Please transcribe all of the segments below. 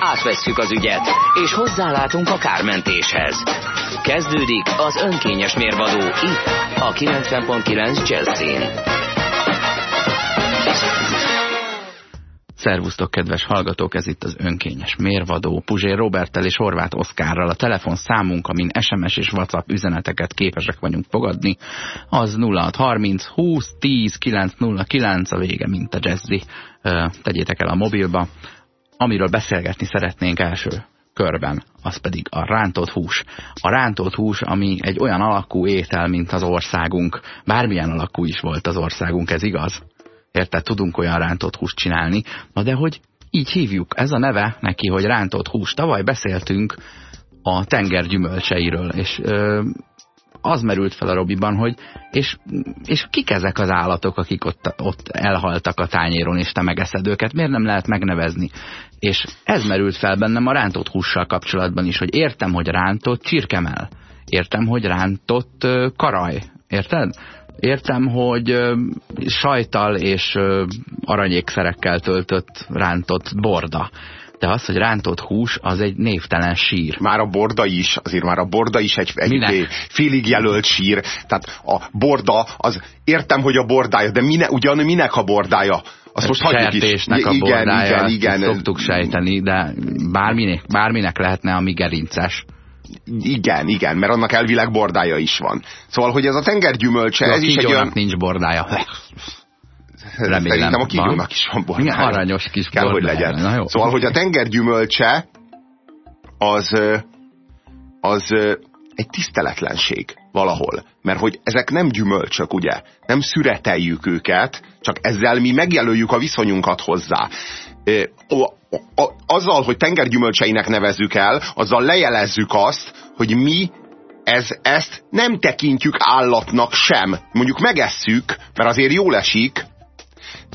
Átvesszük az ügyet, és hozzálátunk a kármentéshez. Kezdődik az önkényes mérvadó itt, a 90.9 Jazzin. Szervusztok, kedves hallgatók, ez itt az önkényes mérvadó. Puzsér Robertel és Horváth Oszkárral a telefon számunk, amin SMS és WhatsApp üzeneteket képesek vagyunk fogadni, az 0630 20 10 909 a vége, mint a jazzy. Tegyétek el a mobilba. Amiről beszélgetni szeretnénk első körben, az pedig a rántott hús. A rántott hús, ami egy olyan alakú étel, mint az országunk. Bármilyen alakú is volt az országunk, ez igaz? Érted? Tudunk olyan rántott húst csinálni. Na de hogy így hívjuk, ez a neve neki, hogy rántott hús. Tavaly beszéltünk a tenger gyümölcseiről, és ö, az merült fel a Robiban, hogy és, és kik ezek az állatok, akik ott, ott elhaltak a tányéron, és te megeszed őket, miért nem lehet megnevezni? És ez merült fel bennem a rántott hússal kapcsolatban is, hogy értem, hogy rántott csirkemel, értem, hogy rántott karaj, érted? Értem, hogy sajtal és aranyékszerekkel töltött rántott borda. De az, hogy rántott hús, az egy névtelen sír. Már a borda is, azért már a borda is egy, egy félig jelölt sír. Tehát a borda, az értem, hogy a bordája, de mine, ugyan minek a bordája? Azt most hagyjuk is. a igen, bordája, igen, igen. szoktuk sejteni, de bárminek, bárminek lehetne a mi gerinces. Igen, igen, mert annak elvileg bordája is van. Szóval, hogy ez a tengergyümölcse, de ez is egy olyan... nincs bordája. Remélem, Szerintem a kígyónak is van bordája. Igen, aranyos kis Kell, bordája. hogy legyen. Na, jó. Szóval, hogy a tengergyümölcse az, az egy tiszteletlenség valahol. Mert hogy ezek nem gyümölcsök, ugye? Nem szüreteljük őket, csak ezzel mi megjelöljük a viszonyunkat hozzá azzal, hogy tengergyümölcseinek nevezzük el, azzal lejelezzük azt, hogy mi ez, ezt nem tekintjük állatnak sem. Mondjuk megesszük, mert azért jól esik,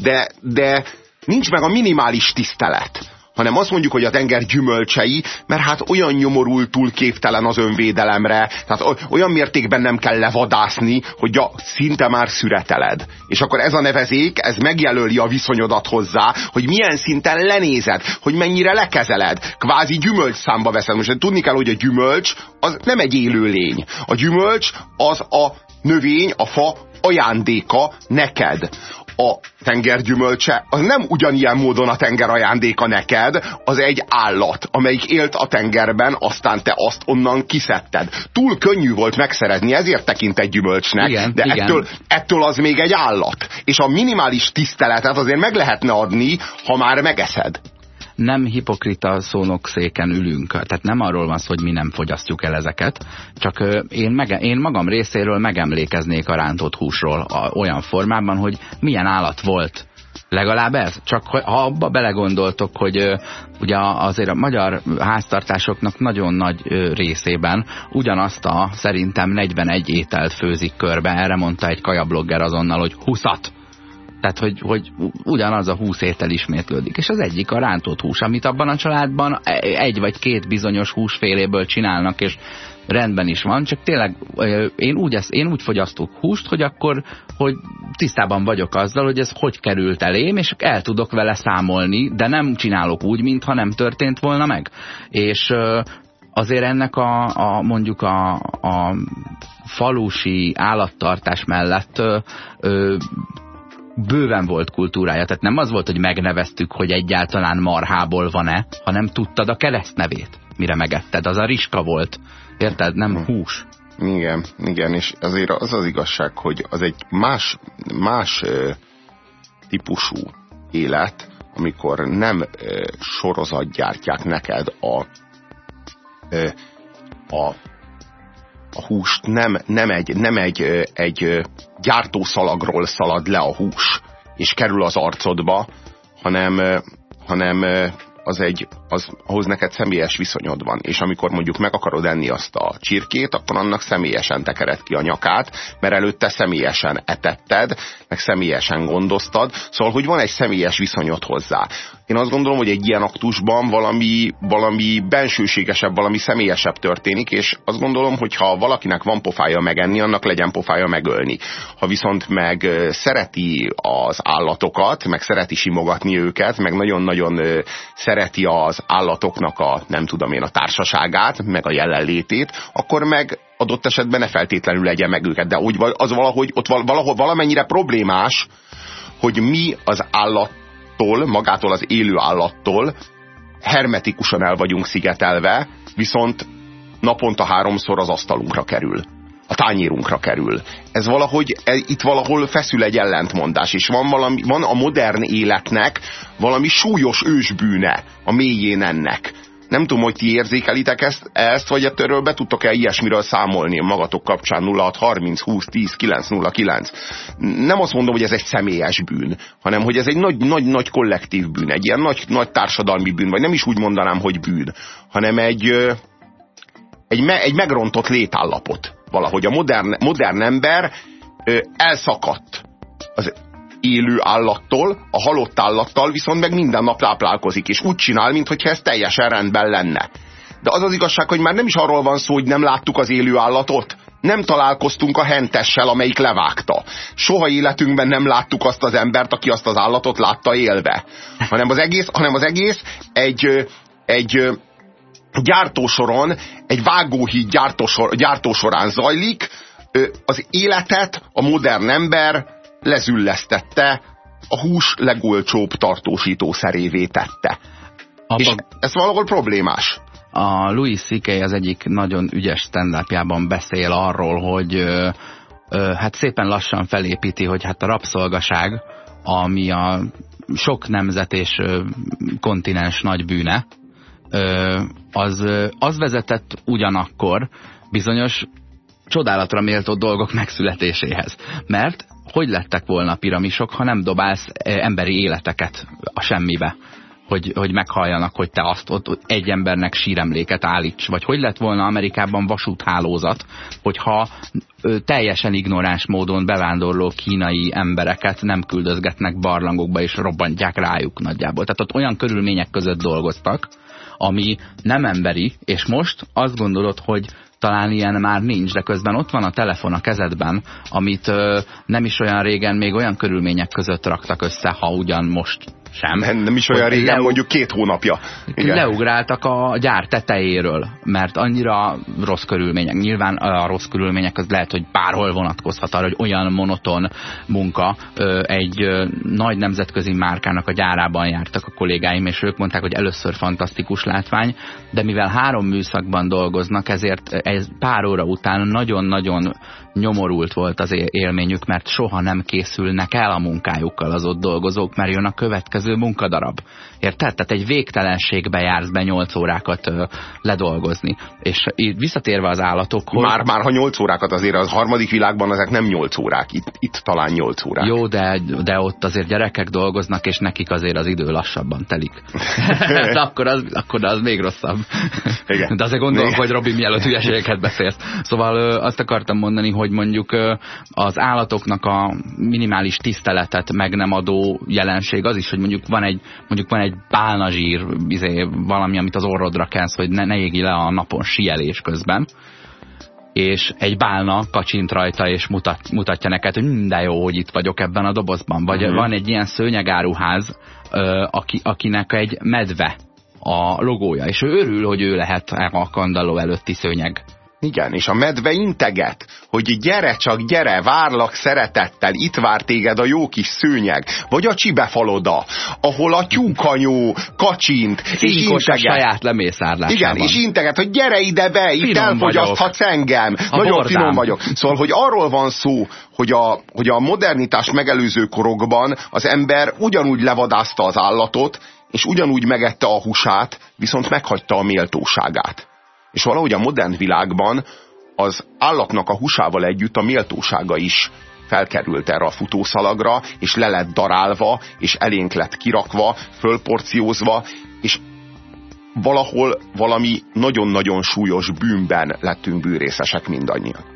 de, de nincs meg a minimális tisztelet hanem azt mondjuk, hogy a tenger gyümölcsei, mert hát olyan nyomorultul képtelen az önvédelemre, tehát olyan mértékben nem kell levadászni, hogy a szinte már szüreteled. És akkor ez a nevezék, ez megjelöli a viszonyodat hozzá, hogy milyen szinten lenézed, hogy mennyire lekezeled, kvázi gyümölcs számba veszed. Most tudni kell, hogy a gyümölcs az nem egy élő lény. A gyümölcs az a növény, a fa ajándéka neked a tengergyümölcse, az nem ugyanilyen módon a tenger ajándéka neked, az egy állat, amelyik élt a tengerben, aztán te azt onnan kiszedted. Túl könnyű volt megszerezni, ezért tekint egy gyümölcsnek, igen, de igen. Ettől, ettől az még egy állat. És a minimális tiszteletet azért meg lehetne adni, ha már megeszed nem hipokrita szónok széken ülünk. Tehát nem arról van szó, hogy mi nem fogyasztjuk el ezeket, csak én, mege, én magam részéről megemlékeznék a rántott húsról a, olyan formában, hogy milyen állat volt Legalább ez? Csak ha abba belegondoltok, hogy ugye azért a magyar háztartásoknak nagyon nagy részében ugyanazt a szerintem 41 ételt főzik körbe. Erre mondta egy kajablogger azonnal, hogy 20-at tehát, hogy, hogy ugyanaz a húsz étel ismétlődik. És az egyik a rántott hús, amit abban a családban egy vagy két bizonyos húsféléből csinálnak, és rendben is van, csak tényleg én úgy, ezt, én úgy fogyasztok húst, hogy akkor hogy tisztában vagyok azzal, hogy ez hogy került elém, és el tudok vele számolni, de nem csinálok úgy, mintha nem történt volna meg. És azért ennek a, a mondjuk a, a falusi állattartás mellett bőven volt kultúrája. Tehát nem az volt, hogy megneveztük, hogy egyáltalán marhából van-e, hanem tudtad a keresztnevét, mire megetted. Az a riska volt. Érted? Nem hm. hús. Igen, igen, és azért az az igazság, hogy az egy más, más ö, típusú élet, amikor nem ö, sorozat gyártják neked a, ö, a a húst nem, nem, egy, nem egy, egy gyártószalagról szalad le a hús, és kerül az arcodba, hanem, hanem az egy, az, ahhoz neked személyes viszonyod van. És amikor mondjuk meg akarod enni azt a csirkét, akkor annak személyesen tekered ki a nyakát, mert előtte személyesen etetted, meg személyesen gondoztad. Szóval, hogy van egy személyes viszonyod hozzá. Én azt gondolom, hogy egy ilyen aktusban valami, valami bensőségesebb, valami személyesebb történik, és azt gondolom, hogy ha valakinek van pofája megenni, annak legyen pofája megölni. Ha viszont meg szereti az állatokat, meg szereti simogatni őket, meg nagyon-nagyon szereti az állatoknak a, nem tudom én, a társaságát, meg a jelenlétét, akkor meg adott esetben ne feltétlenül legyen meg őket. De úgy, az valahogy, ott valahol valamennyire problémás, hogy mi az állattól, magától az élő állattól hermetikusan el vagyunk szigetelve, viszont naponta háromszor az asztalunkra kerül a tányérunkra kerül. Ez valahogy, e, itt valahol feszül egy ellentmondás, és van, valami, van a modern életnek valami súlyos ősbűne a mélyén ennek. Nem tudom, hogy ti érzékelitek ezt, ezt vagy ettől be tudtok-e ilyesmiről számolni magatok kapcsán 06 30 20 10 909. Nem azt mondom, hogy ez egy személyes bűn, hanem hogy ez egy nagy, nagy, nagy kollektív bűn, egy ilyen nagy, nagy társadalmi bűn, vagy nem is úgy mondanám, hogy bűn, hanem egy, egy, egy megrontott létállapot valahogy. A modern, modern ember ö, elszakadt az élő állattól, a halott állattal viszont meg minden nap táplálkozik, és úgy csinál, mintha ez teljesen rendben lenne. De az az igazság, hogy már nem is arról van szó, hogy nem láttuk az élő állatot, nem találkoztunk a hentessel, amelyik levágta. Soha életünkben nem láttuk azt az embert, aki azt az állatot látta élve. Hanem az egész, hanem az egész egy, egy gyártósoron, egy vágóhíd gyártósor, gyártósorán zajlik, az életet a modern ember lezüllesztette, a hús legolcsóbb tartósítószerévé tette. Abba... És ez valahol problémás. A Louis C.K. az egyik nagyon ügyes stand beszél arról, hogy ö, ö, hát szépen lassan felépíti, hogy hát a rabszolgaság, ami a sok nemzet és ö, kontinens nagy bűne, az, az vezetett ugyanakkor bizonyos csodálatra méltó dolgok megszületéséhez. Mert hogy lettek volna piramisok, ha nem dobálsz emberi életeket a semmibe? Hogy, hogy meghalljanak, hogy te azt ott egy embernek síremléket állíts. Vagy hogy lett volna Amerikában vasúthálózat, hogyha teljesen ignoráns módon bevándorló kínai embereket nem küldözgetnek barlangokba és robbantják rájuk nagyjából. Tehát ott olyan körülmények között dolgoztak, ami nem emberi, és most azt gondolod, hogy talán ilyen már nincs, de közben ott van a telefon a kezedben, amit ö, nem is olyan régen még olyan körülmények között raktak össze, ha ugyan most sem. Nem, nem is olyan régen, leu... mondjuk két hónapja. Igen. Leugráltak a gyár tetejéről, mert annyira rossz körülmények. Nyilván a rossz körülmények az lehet, hogy bárhol vonatkozhat arra, hogy olyan monoton munka. Egy nagy nemzetközi márkának a gyárában jártak a kollégáim, és ők mondták, hogy először fantasztikus látvány, de mivel három műszakban dolgoznak, ezért ez pár óra után nagyon-nagyon nyomorult volt az élményük, mert soha nem készülnek el a munkájukkal az ott dolgozók, mert jön a következő munkadarab. Érted? Tehát egy végtelenségbe jársz be 8 órákat ö, ledolgozni. És így visszatérve az állatokhoz... Már, már ha 8 órákat azért az harmadik világban ezek nem 8 órák, itt, itt talán 8 órák. Jó, de, de ott azért gyerekek dolgoznak, és nekik azért az idő lassabban telik. de akkor az, akkor az még rosszabb. Igen. De azért gondolom, hogy Robi, mielőtt hülyeségeket beszélsz. Szóval ö, azt akartam mondani, hogy mondjuk ö, az állatoknak a minimális tiszteletet meg nem adó jelenség az is, hogy mondjuk van egy, mondjuk van egy bálnazsír, izé, valami, amit az orrodra kezd, hogy ne, ne égi le a napon sielés közben és egy bálna kacsint rajta, és mutat, mutatja neked, hogy minden jó, hogy itt vagyok ebben a dobozban. Vagy uh mhm. -huh. van egy ilyen szőnyegáruház, ö, aki, akinek egy medve a logója, és ő örül, hogy ő lehet a kandalló előtti szőnyeg igen, és a medve integet, hogy gyere csak, gyere, várlak szeretettel, itt vár téged a jó kis szőnyeg, vagy a csibefaloda, ahol a tyúkanyó kacsint, és integet. a saját lemészárlásában. Igen, és integet, hogy gyere ide be, finom itt elfogyaszthatsz engem. A Nagyon bordám. finom vagyok. Szóval, hogy arról van szó, hogy a, hogy a modernitás megelőző korokban az ember ugyanúgy levadázta az állatot, és ugyanúgy megette a húsát, viszont meghagyta a méltóságát. És valahogy a modern világban az állatnak a húsával együtt a méltósága is felkerült erre a futószalagra, és le lett darálva, és elénk lett kirakva, fölporciózva, és valahol valami nagyon-nagyon súlyos bűnben lettünk bűrészesek mindannyian.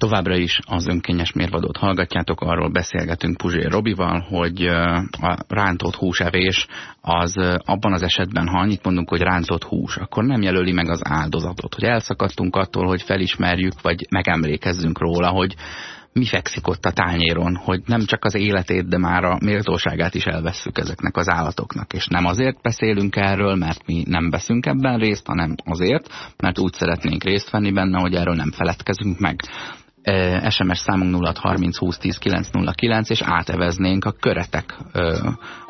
Továbbra is az önkényes mérvadót hallgatjátok, arról beszélgetünk Puzsér Robival, hogy a rántott húsevés az abban az esetben, ha annyit mondunk, hogy rántott hús, akkor nem jelöli meg az áldozatot, hogy elszakadtunk attól, hogy felismerjük, vagy megemlékezzünk róla, hogy mi fekszik ott a tányéron, hogy nem csak az életét, de már a méltóságát is elvesszük ezeknek az állatoknak. És nem azért beszélünk erről, mert mi nem veszünk ebben részt, hanem azért, mert úgy szeretnénk részt venni benne, hogy erről nem feledkezünk meg. SMS számunk 0630 20 10 909, és áteveznénk a köretek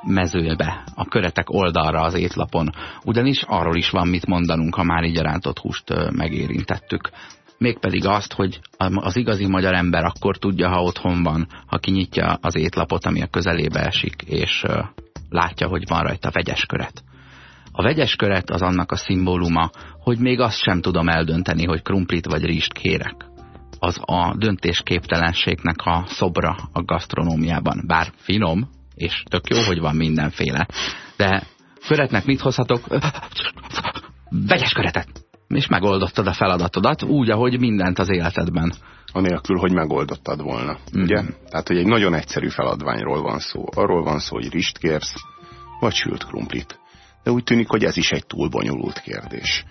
mezőbe, a köretek oldalra az étlapon. Ugyanis arról is van mit mondanunk, ha már így a rántott húst megérintettük. Mégpedig azt, hogy az igazi magyar ember akkor tudja, ha otthon van, ha kinyitja az étlapot, ami a közelébe esik, és látja, hogy van rajta vegyes köret. A vegyes köret az annak a szimbóluma, hogy még azt sem tudom eldönteni, hogy krumplit vagy rizst kérek az a döntésképtelenségnek a szobra a gasztronómiában. Bár finom, és tök jó, hogy van mindenféle. De köretnek mit hozhatok? Vegyes köretet! És megoldottad a feladatodat úgy, ahogy mindent az életedben. Anélkül, hogy megoldottad volna. Mm. Ugye? Tehát, hogy egy nagyon egyszerű feladványról van szó. Arról van szó, hogy rist kérsz, vagy sült krumplit. De úgy tűnik, hogy ez is egy túl bonyolult kérdés.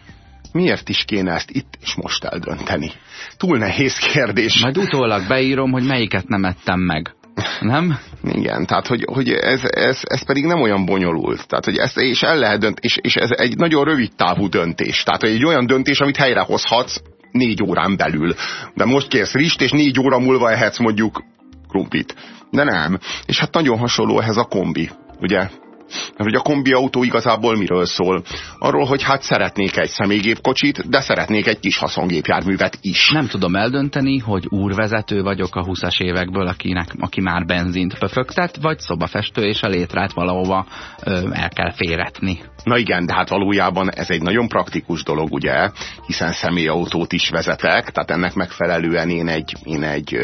Miért is kéne ezt itt és most eldönteni? Túl nehéz kérdés. Majd utólag beírom, hogy melyiket nem ettem meg. Nem? Igen, tehát hogy, hogy ez, ez, ez pedig nem olyan bonyolult. Tehát, hogy ezt és el lehet dönt, és, és ez egy nagyon rövid távú döntés. Tehát, egy olyan döntés, amit helyrehozhatsz négy órán belül. De most kérsz rist, és négy óra múlva ehetsz mondjuk krumplit. De nem. És hát nagyon hasonló ehhez a kombi. Ugye? Mert hogy a kombi autó igazából miről szól? Arról, hogy hát szeretnék egy személygépkocsit, de szeretnék egy kis haszongépjárművet is. Nem tudom eldönteni, hogy úrvezető vagyok a 20-as évekből, akinek, aki már benzint pöfögtet, vagy szobafestő, és a létrát valahova ö, el kell féretni. Na igen, de hát valójában ez egy nagyon praktikus dolog, ugye, hiszen személyautót is vezetek, tehát ennek megfelelően én egy, én egy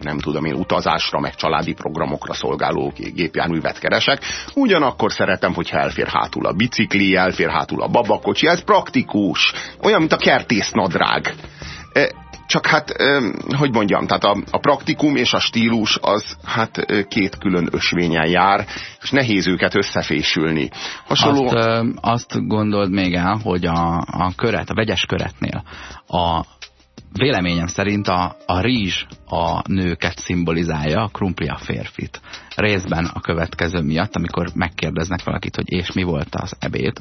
nem tudom én, utazásra, meg családi programokra szolgáló gépjárművet keresek. Ugyanakkor szeretem, hogyha elfér hátul a bicikli, elfér hátul a babakocsi, ez praktikus. Olyan, mint a kertésznadrág csak hát, hogy mondjam, tehát a, a praktikum és a stílus az hát két külön ösvényen jár, és nehéz őket összefésülni. Hasonló... Azt, azt gondold még el, hogy a, a köret, a vegyes köretnél a véleményem szerint a, a rizs a nőket szimbolizálja, a krumpli a férfit. Részben a következő miatt, amikor megkérdeznek valakit, hogy és mi volt az ebéd,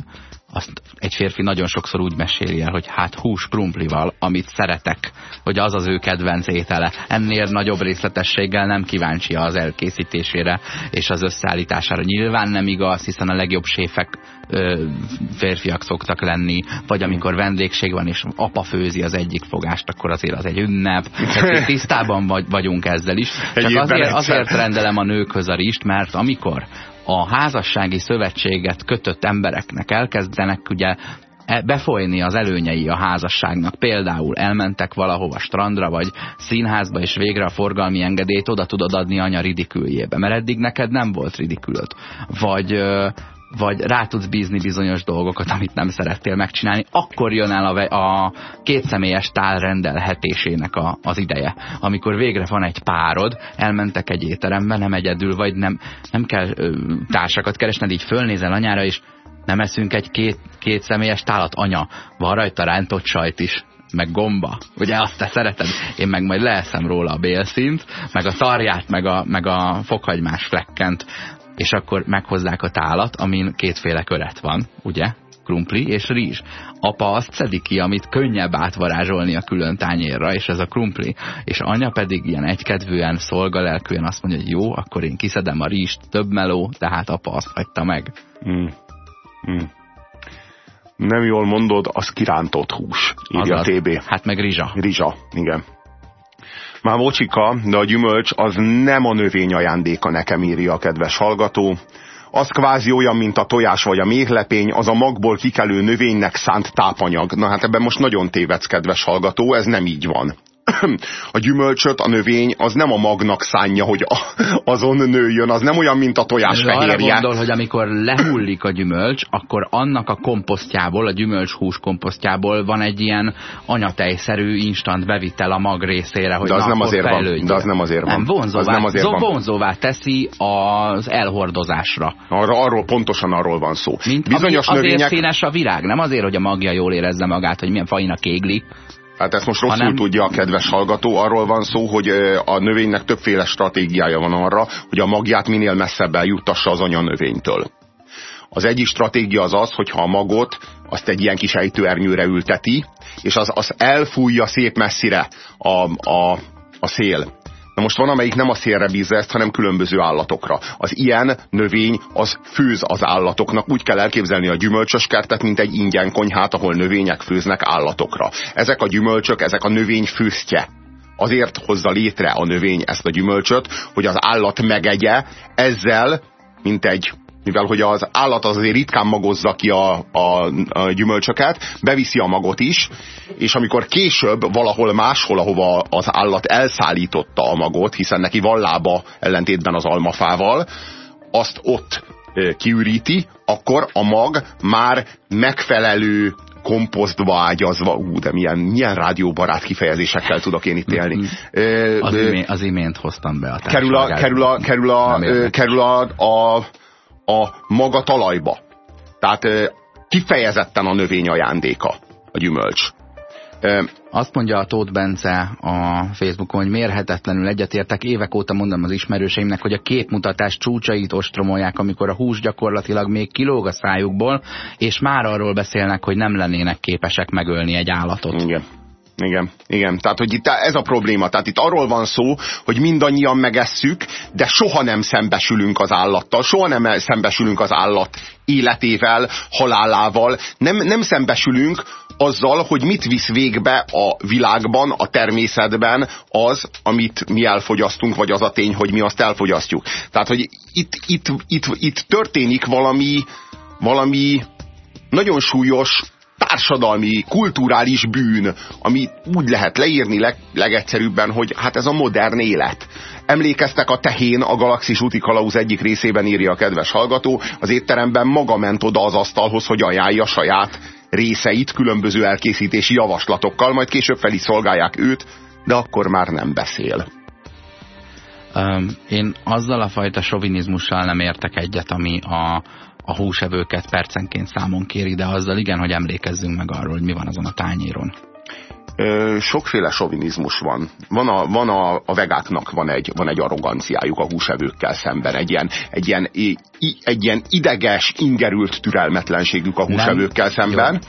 azt egy férfi nagyon sokszor úgy meséli el, hogy hát hús krumplival, amit szeretek, hogy az az ő kedvenc étele. Ennél nagyobb részletességgel nem kíváncsi az elkészítésére és az összeállítására. Nyilván nem igaz, hiszen a legjobb séfek ö, férfiak szoktak lenni, vagy amikor vendégség van, és apa főzi az egyik fogást, akkor azért az egy ünnep. Tehát tisztában vagy, vagyunk ezzel is. Csak azért, azért rendelem a nőkhöz a rist, mert amikor a házassági szövetséget kötött embereknek elkezdenek ugye e, befolyni az előnyei a házasságnak. Például elmentek valahova strandra, vagy színházba, és végre a forgalmi engedélyt oda tudod adni anya ridiküljébe, mert eddig neked nem volt ridikülöd. Vagy vagy rá tudsz bízni bizonyos dolgokat, amit nem szerettél megcsinálni, akkor jön el a, a kétszemélyes tál rendelhetésének a, az ideje. Amikor végre van egy párod, elmentek egy étterembe, nem egyedül vagy, nem, nem kell ö, társakat keresned, így fölnézel anyára, és nem eszünk egy két, két személyes tálat, anya, van rajta rántott sajt is, meg gomba. Ugye azt te szereted? Én meg majd leeszem róla a bélszint, meg a tarját, meg a, meg a fokhagymás flekkent és akkor meghozzák a tálat, amin kétféle köret van, ugye? krumpli és rizs. Apa azt szedi ki, amit könnyebb átvarázsolni a külön tányérra, és ez a krumpli. És anya pedig ilyen egykedvűen, szolgalelkűen azt mondja, hogy jó, akkor én kiszedem a rizst, több meló, tehát apa azt hagyta meg. Mm. Mm. Nem jól mondod, az kirántott hús, írja Azaz. a TB. Hát meg rizsa. Rizsa, igen. Már mocsika, de a gyümölcs az nem a növény ajándéka nekem írja a kedves hallgató. Az kvázi olyan, mint a tojás vagy a méhlepény, az a magból kikelő növénynek szánt tápanyag. Na hát ebben most nagyon tévedsz, kedves hallgató, ez nem így van. A gyümölcsöt a növény az nem a magnak szánja, hogy a, azon nőjön, az nem olyan, mint a tojás Arra gondol, hogy amikor lehullik a gyümölcs, akkor annak a komposztjából, a gyümölcshús komposztjából van egy ilyen anyatejszerű instant bevitel a mag részére, hogy de az nem azért fejlődjön. van. De az nem azért van. Nem, vonzóvá, az nem azért van. vonzóvá teszi az elhordozásra. Arra, arról pontosan arról van szó. Mint Bizonyos azért növények... színes a virág, nem azért, hogy a magja jól érezze magát, hogy milyen fajnak égli. Hát ezt most rosszul hanem... tudja a kedves hallgató. Arról van szó, hogy a növénynek többféle stratégiája van arra, hogy a magját minél messzebb eljuttassa az anyanövénytől. Az egyik stratégia az az, hogyha a magot azt egy ilyen kis ejtőernyőre ülteti, és az, az elfújja szép messzire a, a, a szél. Na most van, amelyik nem a szélre bízza ezt, hanem különböző állatokra. Az ilyen növény az főz az állatoknak. Úgy kell elképzelni a gyümölcsös kertet, mint egy ingyen konyhát, ahol növények főznek állatokra. Ezek a gyümölcsök, ezek a növény főztje azért hozza létre a növény ezt a gyümölcsöt, hogy az állat megegye, ezzel, mint egy mivel hogy az állat az azért ritkán magozza ki a, a, a gyümölcsöket, beviszi a magot is, és amikor később valahol máshol, ahova az állat elszállította a magot, hiszen neki van lába ellentétben az almafával, azt ott kiüríti, akkor a mag már megfelelő komposztba ágyazva, ú, de milyen, milyen rádióbarát kifejezésekkel tudok én itt élni. Az, imént, az imént hoztam be a kerül a, kerül a, kerül a, kerül a, a a maga talajba. Tehát kifejezetten a növény ajándéka, a gyümölcs. Azt mondja a Tóth Bence a Facebookon, hogy mérhetetlenül egyetértek. Évek óta mondom az ismerőseimnek, hogy a képmutatás csúcsait ostromolják, amikor a hús gyakorlatilag még kilóg a szájukból, és már arról beszélnek, hogy nem lennének képesek megölni egy állatot. Igen. Igen, igen. Tehát, hogy itt ez a probléma. Tehát itt arról van szó, hogy mindannyian megesszük, de soha nem szembesülünk az állattal, soha nem szembesülünk az állat életével, halálával, nem, nem szembesülünk azzal, hogy mit visz végbe a világban, a természetben az, amit mi elfogyasztunk, vagy az a tény, hogy mi azt elfogyasztjuk. Tehát, hogy itt, itt, itt, itt történik valami, valami nagyon súlyos társadalmi, kulturális bűn, ami úgy lehet leírni leg, legegyszerűbben, hogy hát ez a modern élet. Emlékeztek a tehén, a Galaxis úti kalauz egyik részében írja a kedves hallgató, az étteremben maga ment oda az asztalhoz, hogy ajánlja saját részeit különböző elkészítési javaslatokkal, majd később fel szolgálják őt, de akkor már nem beszél. Um, én azzal a fajta sovinizmussal nem értek egyet, ami a, a húsevőket percenként számon kéri, de azzal igen, hogy emlékezzünk meg arról, hogy mi van azon a tányéron. Sokféle sovinizmus van. Van a, van a, a vegáknak van egy, van egy arroganciájuk a húsevőkkel szemben, egy ilyen, egy ilyen, egy ilyen ideges, ingerült türelmetlenségük a húsevőkkel Nem. szemben. Jó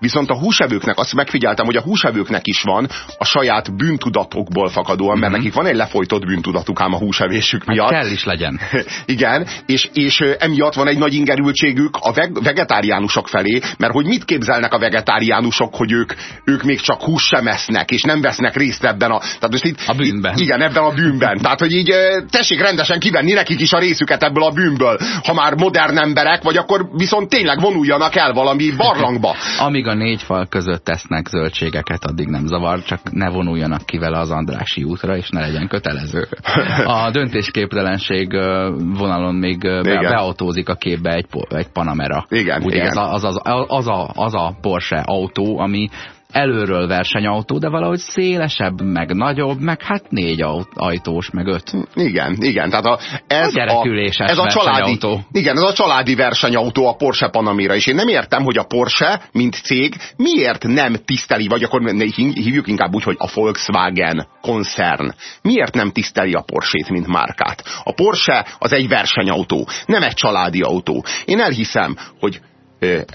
Viszont a húsevőknek, azt megfigyeltem, hogy a húsevőknek is van a saját bűntudatokból fakadóan, mert mm -hmm. nekik van egy lefolytott bűntudatuk ám a húsevésük hát miatt. Hát kell is legyen. Igen, és, és emiatt van egy nagy ingerültségük a veg vegetáriánusok felé, mert hogy mit képzelnek a vegetáriánusok, hogy ők, ők még csak hús sem esznek, és nem vesznek részt ebben a... Tehát most itt, a bűnben. Igen, ebben a bűnben. Tehát, hogy így tessék rendesen kivenni nekik is a részüket ebből a bűnből. Ha már modern emberek, vagy akkor viszont tényleg vonuljanak el valami barlangba. Amíg a négy fal között tesznek zöldségeket, addig nem zavar, csak ne vonuljanak ki vele az Andrási útra, és ne legyen kötelező. A döntésképtelenség vonalon még be, beautózik a képbe egy, egy Panamera. Igen, Ugye igen. Ez a, az, az, az, a, az a Porsche autó, ami előről versenyautó, de valahogy szélesebb, meg nagyobb, meg hát négy ajtós, meg öt. Igen, igen. Tehát a, ez, a, a, ez a családi, igen, ez a családi versenyautó a Porsche Panamera, és én nem értem, hogy a Porsche, mint cég, miért nem tiszteli, vagy akkor hívjuk inkább úgy, hogy a Volkswagen koncern. Miért nem tiszteli a Porsche-t, mint márkát? A Porsche az egy versenyautó, nem egy családi autó. Én elhiszem, hogy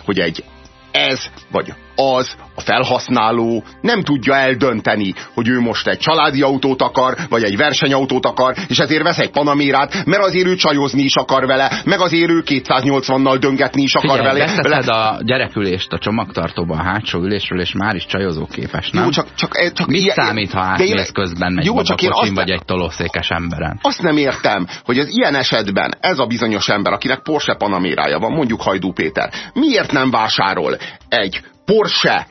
hogy egy ez vagy az a felhasználó nem tudja eldönteni, hogy ő most egy családi autót akar, vagy egy versenyautót akar, és ezért vesz egy panamérát, mert azért ő csajozni is akar vele, meg azért ő 280-nal döngetni is akar Figyelj, vele. vele. a gyerekülést a csomagtartóban a hátsó ülésről, és már is csajozóképes, nem? Jó, csak, csak, csak Mit ilyen, számít, ha átmész közben megy jó, csak én azt, vagy egy tolószékes emberen? Azt nem értem, hogy az ilyen esetben ez a bizonyos ember, akinek Porsche Panamérája van, mondjuk Hajdú Péter, miért nem vásárol egy Porsche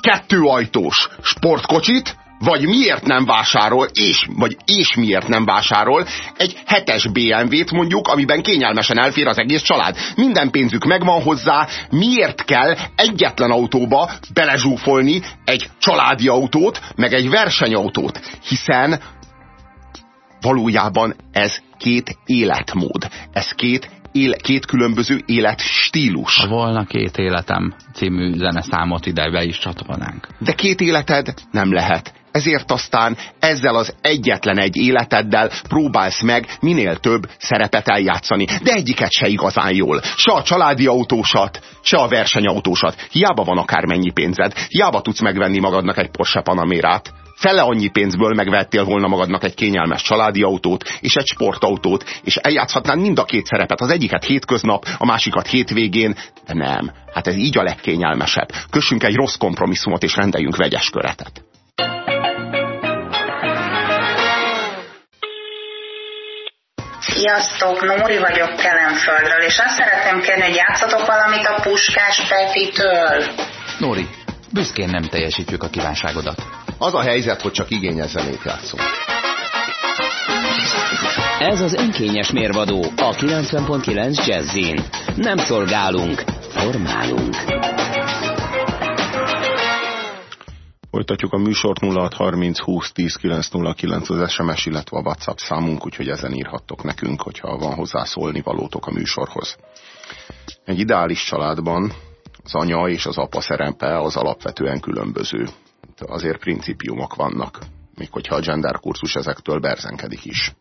kettőajtós sportkocsit, vagy miért nem vásárol, és, vagy és miért nem vásárol egy hetes BMW-t mondjuk, amiben kényelmesen elfér az egész család. Minden pénzük megvan hozzá, miért kell egyetlen autóba belezsúfolni egy családi autót, meg egy versenyautót, hiszen valójában ez két életmód, ez két éle, két különböző életstílus. Ha volna két életem című zeneszámot ide be is csatolnánk. De két életed nem lehet. Ezért aztán ezzel az egyetlen egy életeddel próbálsz meg minél több szerepet eljátszani. De egyiket se igazán jól. Se a családi autósat, se a versenyautósat. Hiába van akármennyi pénzed, hiába tudsz megvenni magadnak egy Porsche Panamérát fele annyi pénzből megvettél volna magadnak egy kényelmes családi autót és egy sportautót, és eljátszhatnál mind a két szerepet, az egyiket hétköznap, a másikat hétvégén, de nem. Hát ez így a legkényelmesebb. Kössünk egy rossz kompromisszumot, és rendeljünk vegyes köretet. Sziasztok, Nóri vagyok Kelenföldről, és azt szeretném kérni, hogy játszatok valamit a Puskás Petitől. Nóri, büszkén nem teljesítjük a kívánságodat. Az a helyzet, hogy csak igényezenét játszunk. Ez az önkényes mérvadó a 90.9 Jazzin. Nem szolgálunk, formálunk. Folytatjuk a műsort 0630 20 10 909 az SMS, illetve a WhatsApp számunk, úgyhogy ezen írhattok nekünk, hogyha van hozzászólni valótok a műsorhoz. Egy ideális családban az anya és az apa szerepe az alapvetően különböző azért principiumok vannak, még hogyha a gender kurzus ezektől berzenkedik is.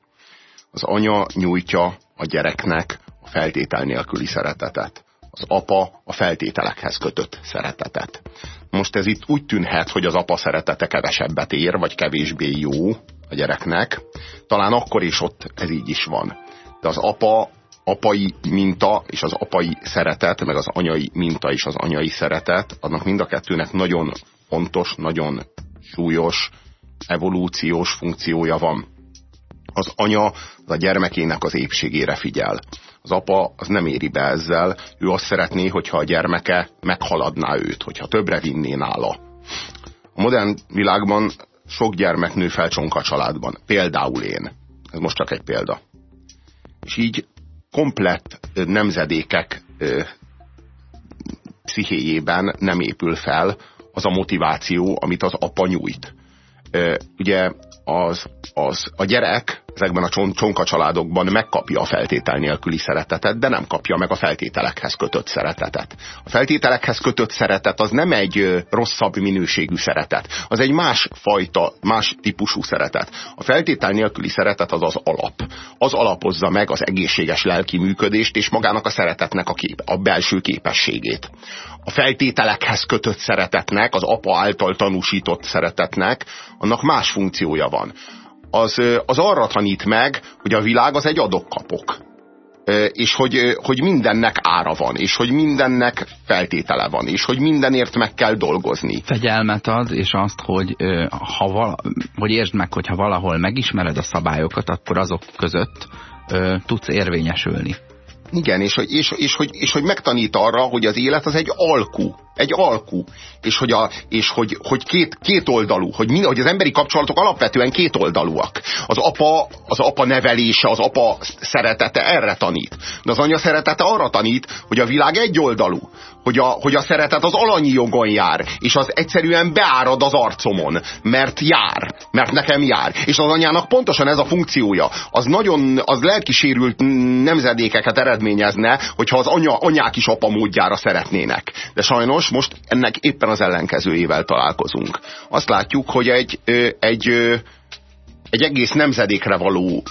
Az anya nyújtja a gyereknek a feltétel nélküli szeretetet. Az apa a feltételekhez kötött szeretetet. Most ez itt úgy tűnhet, hogy az apa szeretete kevesebbet ér, vagy kevésbé jó a gyereknek. Talán akkor is ott ez így is van. De az apa apai minta és az apai szeretet, meg az anyai minta és az anyai szeretet, annak mind a kettőnek nagyon fontos, nagyon súlyos, evolúciós funkciója van. Az anya az a gyermekének az épségére figyel. Az apa az nem éri be ezzel, ő azt szeretné, hogyha a gyermeke meghaladná őt, hogyha többre vinné nála. A modern világban sok gyermek nő fel csonka családban. Például én. Ez most csak egy példa. És így komplett nemzedékek pszichéjében nem épül fel az a motiváció, amit az apa nyújt. Ugye az, az, a gyerek ezekben a cson, csonka családokban megkapja a feltétel nélküli szeretetet, de nem kapja meg a feltételekhez kötött szeretetet. A feltételekhez kötött szeretet az nem egy rosszabb minőségű szeretet, az egy más fajta, más típusú szeretet. A feltétel nélküli szeretet az az alap. Az alapozza meg az egészséges lelki működést és magának a szeretetnek a, kép, a belső képességét. A feltételekhez kötött szeretetnek, az apa által tanúsított szeretetnek, annak más funkciója van az, az arra tanít meg, hogy a világ az egy adok-kapok. És hogy, hogy mindennek ára van, és hogy mindennek feltétele van, és hogy mindenért meg kell dolgozni. Fegyelmet ad, és azt, hogy, ha vala, hogy értsd meg, hogyha valahol megismered a szabályokat, akkor azok között tudsz érvényesülni. Igen, és, és, és, hogy, és hogy megtanít arra, hogy az élet az egy alkú egy alkú, és hogy, a, és hogy, hogy két, két oldalú, hogy, mind, hogy az emberi kapcsolatok alapvetően két oldalúak. Az apa, az apa nevelése, az apa szeretete erre tanít. De az anya szeretete arra tanít, hogy a világ egy oldalú, hogy a, hogy a szeretet az alanyi jogon jár, és az egyszerűen beárad az arcomon, mert jár, mert nekem jár. És az anyának pontosan ez a funkciója. Az nagyon, az lelkisérült nemzedékeket eredményezne, hogyha az anya, anyák is apa módjára szeretnének. De sajnos most ennek éppen az ellenkezőjével találkozunk. Azt látjuk, hogy egy, egy, egy egész nemzedékre való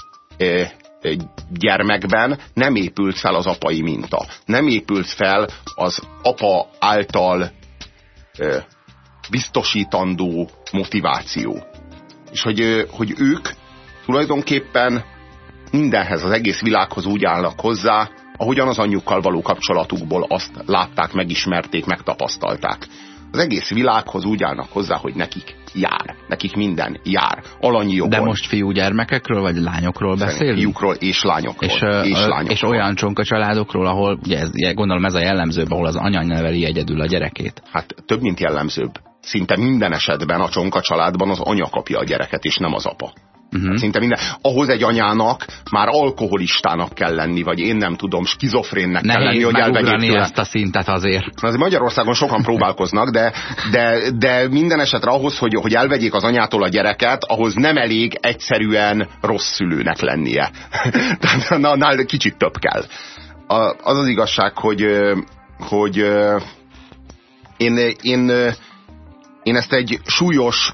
gyermekben nem épült fel az apai minta. Nem épült fel az apa által biztosítandó motiváció. És hogy, hogy ők tulajdonképpen mindenhez, az egész világhoz úgy állnak hozzá, ahogyan az anyjukkal való kapcsolatukból azt látták, megismerték, megtapasztalták. Az egész világhoz úgy állnak hozzá, hogy nekik jár. Nekik minden jár. Alanyi jogon. De most fiúgyermekekről vagy lányokról beszélünk? Fiúkról és lányokról. És, és, lányokról. és olyan csonka családokról, ahol ugye ez, gondolom ez a jellemzőbb, ahol az anya neveli egyedül a gyerekét. Hát több, mint jellemzőbb. Szinte minden esetben a csonka családban az anya kapja a gyereket, és nem az apa. Uh-huh. Szinte minden. Ahhoz egy anyának már alkoholistának kell lenni, vagy én nem tudom, skizofrénnek Nehéz kell lenni, hogy elvegyék ezt a szintet azért. azért Magyarországon sokan próbálkoznak, de, de, de minden esetre ahhoz, hogy, hogy elvegyék az anyától a gyereket, ahhoz nem elég egyszerűen rossz szülőnek lennie. Tehát na, kicsit több kell. Az az igazság, hogy, hogy én, én, én ezt egy súlyos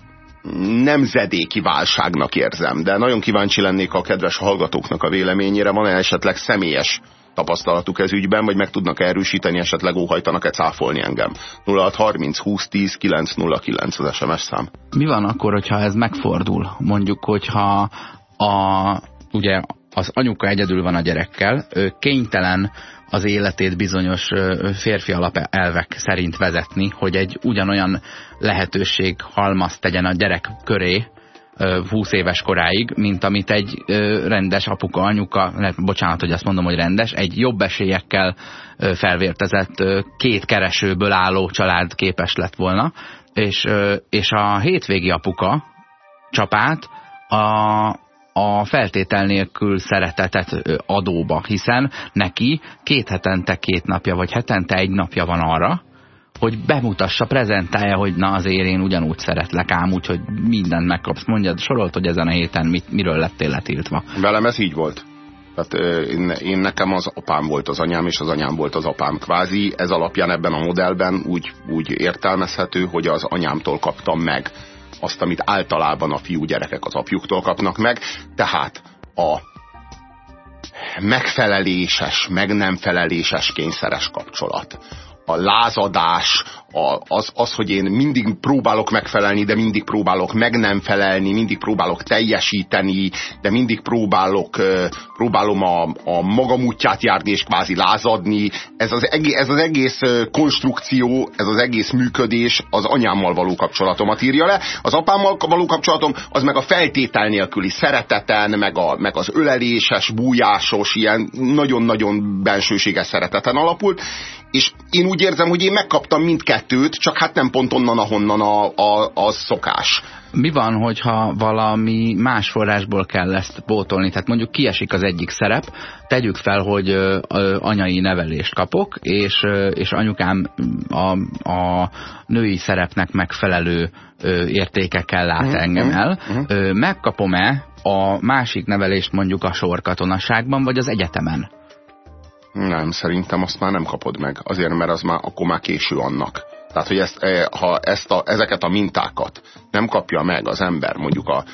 nemzedéki válságnak érzem, de nagyon kíváncsi lennék a kedves hallgatóknak a véleményére. Van-e esetleg személyes tapasztalatuk ez ügyben, vagy meg tudnak erősíteni, esetleg óhajtanak-e cáfolni engem. 0630 20 10 909 az SMS szám. Mi van akkor, hogyha ez megfordul? Mondjuk, hogyha a, ugye az anyuka egyedül van a gyerekkel, ő kénytelen az életét bizonyos férfi alapelvek szerint vezetni, hogy egy ugyanolyan lehetőség halmaz tegyen a gyerek köré, 20 éves koráig, mint amit egy rendes apuka, anyuka, bocsánat, hogy azt mondom, hogy rendes, egy jobb esélyekkel felvértezett két keresőből álló család képes lett volna, és, és a hétvégi apuka csapát a, a feltétel nélkül szeretetet adóba, hiszen neki két hetente két napja, vagy hetente egy napja van arra, hogy bemutassa, prezentálja, hogy na azért én ugyanúgy szeretlek ám, úgyhogy mindent megkapsz. Mondjad, sorolt, hogy ezen a héten mit, miről lettél letiltva. Velem ez így volt. Tehát én, én nekem az apám volt az anyám, és az anyám volt az apám. Kvázi ez alapján ebben a modellben úgy, úgy értelmezhető, hogy az anyámtól kaptam meg azt, amit általában a fiú gyerekek az apjuktól kapnak meg, tehát a megfeleléses, meg nem feleléses kényszeres kapcsolat, a lázadás, a, az, az, hogy én mindig próbálok megfelelni, de mindig próbálok meg nem felelni, mindig próbálok teljesíteni, de mindig próbálok, próbálom a, a magam útját járni és kvázi lázadni. Ez az, egész, ez az egész konstrukció, ez az egész működés az anyámmal való kapcsolatomat írja le. Az apámmal való kapcsolatom az meg a feltétel nélküli szereteten, meg, a, meg az öleléses, bújásos, ilyen nagyon-nagyon bensőséges szereteten alapult, és én úgy érzem, hogy én megkaptam mindkettőt, csak hát nem pont onnan, ahonnan a, a, a szokás. Mi van, hogyha valami más forrásból kell ezt pótolni? Tehát mondjuk kiesik az egyik szerep, tegyük fel, hogy ö, ö, anyai nevelést kapok, és, ö, és anyukám a, a női szerepnek megfelelő ö, értékekkel lát mm, engem el. Mm, Megkapom-e a másik nevelést mondjuk a sorkatonaságban, vagy az egyetemen? Nem, szerintem azt már nem kapod meg. Azért, mert az már akkor már késő annak. Tehát, hogy ezt, eh, ha ezt a, ezeket a mintákat nem kapja meg az ember mondjuk a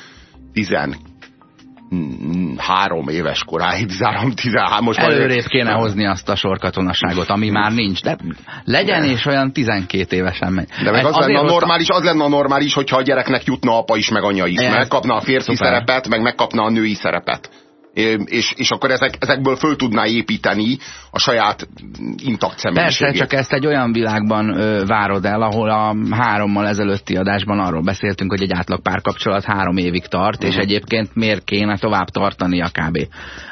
13 éves koráig, 13, 13, most Előrébb kéne hozni azt a sorkatonaságot, ami már nincs, de legyen és olyan 12 évesen megy. De meg az, lenne a normális, az lenne a normális, hogyha a gyereknek jutna apa is, meg anya is. Megkapna a férfi Szuper. szerepet, meg megkapna a női szerepet és, és akkor ezek, ezekből föl tudná építeni a saját intakt személyiségét. Persze, csak ezt egy olyan világban ö, várod el, ahol a hárommal ezelőtti adásban arról beszéltünk, hogy egy átlag párkapcsolat három évig tart, uh -huh. és mhm. egyébként miért kéne tovább tartani a kb.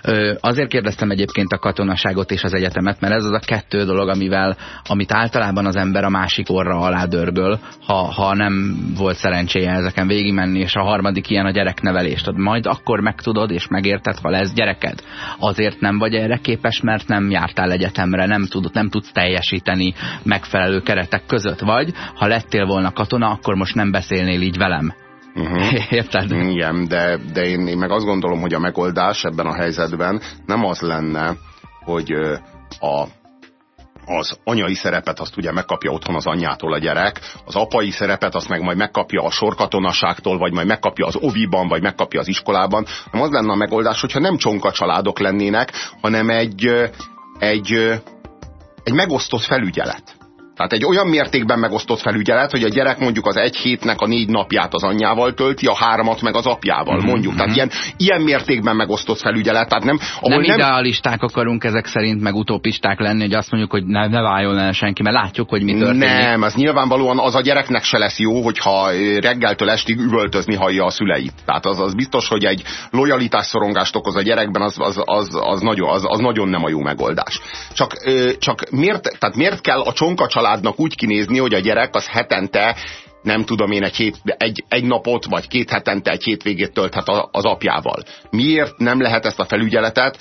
Ö, azért kérdeztem egyébként a katonaságot és az egyetemet, mert ez az a kettő dolog, amivel, amit általában az ember a másik orra alá dörgöl, ha, ha nem volt szerencséje ezeken végigmenni, és a harmadik ilyen a gyereknevelést. Majd akkor megtudod és megérted, ha lesz gyereked. Azért nem vagy erre képes, mert nem jártál egyetemre, nem, tudod, nem tudsz teljesíteni megfelelő keretek között. Vagy, ha lettél volna katona, akkor most nem beszélnél így velem. Uh-huh. Érted? Igen, de, de én, én meg azt gondolom, hogy a megoldás ebben a helyzetben nem az lenne, hogy a az anyai szerepet azt ugye megkapja otthon az anyjától a gyerek, az apai szerepet azt meg majd megkapja a sorkatonaságtól, vagy majd megkapja az oviban, vagy megkapja az iskolában. Nem az lenne a megoldás, hogyha nem csonka családok lennének, hanem egy, egy, egy megosztott felügyelet. Tehát egy olyan mértékben megosztott felügyelet, hogy a gyerek mondjuk az egy hétnek a négy napját az anyjával tölti, a háromat meg az apjával, mondjuk. Mm -hmm. Tehát ilyen, ilyen mértékben megosztott felügyelet. Tehát nem, ahol nem, nem idealisták akarunk ezek szerint, meg utopisták lenni, hogy azt mondjuk, hogy ne, ne váljon el senki, mert látjuk, hogy mi történik. Nem, az nyilvánvalóan az a gyereknek se lesz jó, hogyha reggeltől estig üvöltözni hallja a szüleit. Tehát az, az biztos, hogy egy lojalitásszorongást okoz a gyerekben, az, az, az, az, nagyon, az, az nagyon nem a jó megoldás. Csak, csak miért, tehát miért kell a csonka család családnak úgy kinézni, hogy a gyerek az hetente nem tudom én, egy, hét, egy, egy napot, vagy két hetente egy hétvégét tölthet az apjával. Miért nem lehet ezt a felügyeletet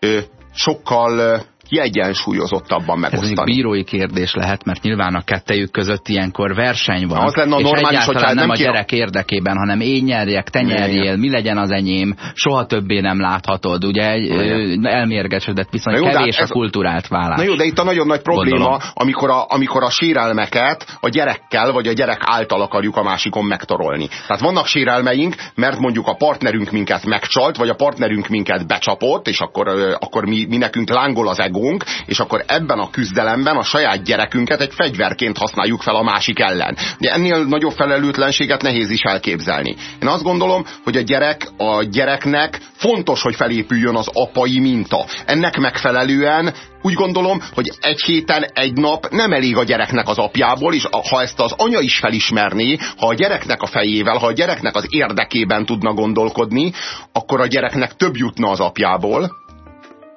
ö, sokkal kiegyensúlyozottabban megosztani. Ez egy bírói kérdés lehet, mert nyilván a kettejük között ilyenkor verseny van. Az lenne a és normális, egyáltalán nem, nem a gyerek érdekében, hanem én nyerjek, te nyerjél, mi legyen az enyém, soha többé nem láthatod. Ugye egy elmérgesedett viszont jó, kevés ez... a kultúrált vállás. Na jó, de itt a nagyon nagy probléma, amikor a, amikor a sérelmeket a gyerekkel vagy a gyerek által akarjuk a másikon megtorolni. Tehát vannak sérelmeink, mert mondjuk a partnerünk minket megcsalt, vagy a partnerünk minket becsapott, és akkor, akkor mi, mi nekünk lángol az ego egónk, és akkor ebben a küzdelemben a saját gyerekünket egy fegyverként használjuk fel a másik ellen. De ennél nagyobb felelőtlenséget nehéz is elképzelni. Én azt gondolom, hogy a gyerek, a gyereknek fontos, hogy felépüljön az apai minta. Ennek megfelelően úgy gondolom, hogy egy héten, egy nap nem elég a gyereknek az apjából, és ha ezt az anya is felismerné, ha a gyereknek a fejével, ha a gyereknek az érdekében tudna gondolkodni, akkor a gyereknek több jutna az apjából,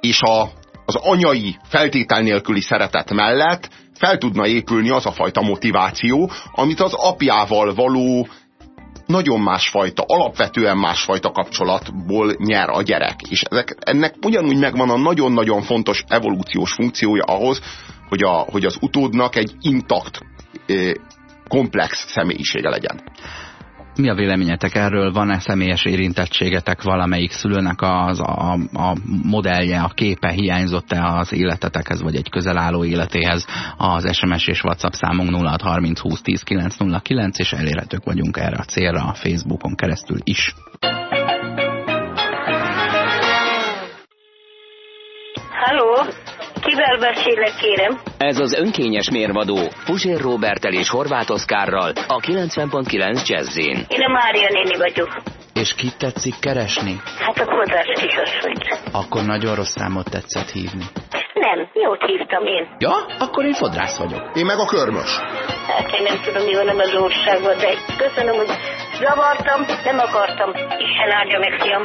és a, az anyai feltétel nélküli szeretet mellett fel tudna épülni az a fajta motiváció, amit az apjával való nagyon másfajta, alapvetően másfajta kapcsolatból nyer a gyerek. És ezek, ennek ugyanúgy megvan a nagyon-nagyon fontos evolúciós funkciója ahhoz, hogy, a, hogy az utódnak egy intakt, komplex személyisége legyen. Mi a véleményetek erről? Van-e személyes érintettségetek valamelyik szülőnek az, a, a modellje, a képe hiányzott-e az életetekhez, vagy egy közel álló életéhez? Az SMS és WhatsApp számunk 0630 20 10 909, és elérhetők vagyunk erre a célra a Facebookon keresztül is. Kivel beszélek, kérem? Ez az önkényes mérvadó Puzsér Robertel és Horváth Oszkárral a 90.9 Jazzin. Én a Mária néni vagyok. És kit tetszik keresni? Hát a kodrás kisasszonyt. Akkor nagyon rossz számot tetszett hívni. Nem, jót hívtam én. Ja, akkor én fodrász vagyok. Én meg a körmös. Hát én nem tudom, mi van az országban, de köszönöm, hogy zavartam, nem akartam. Isten áldja meg, fiam.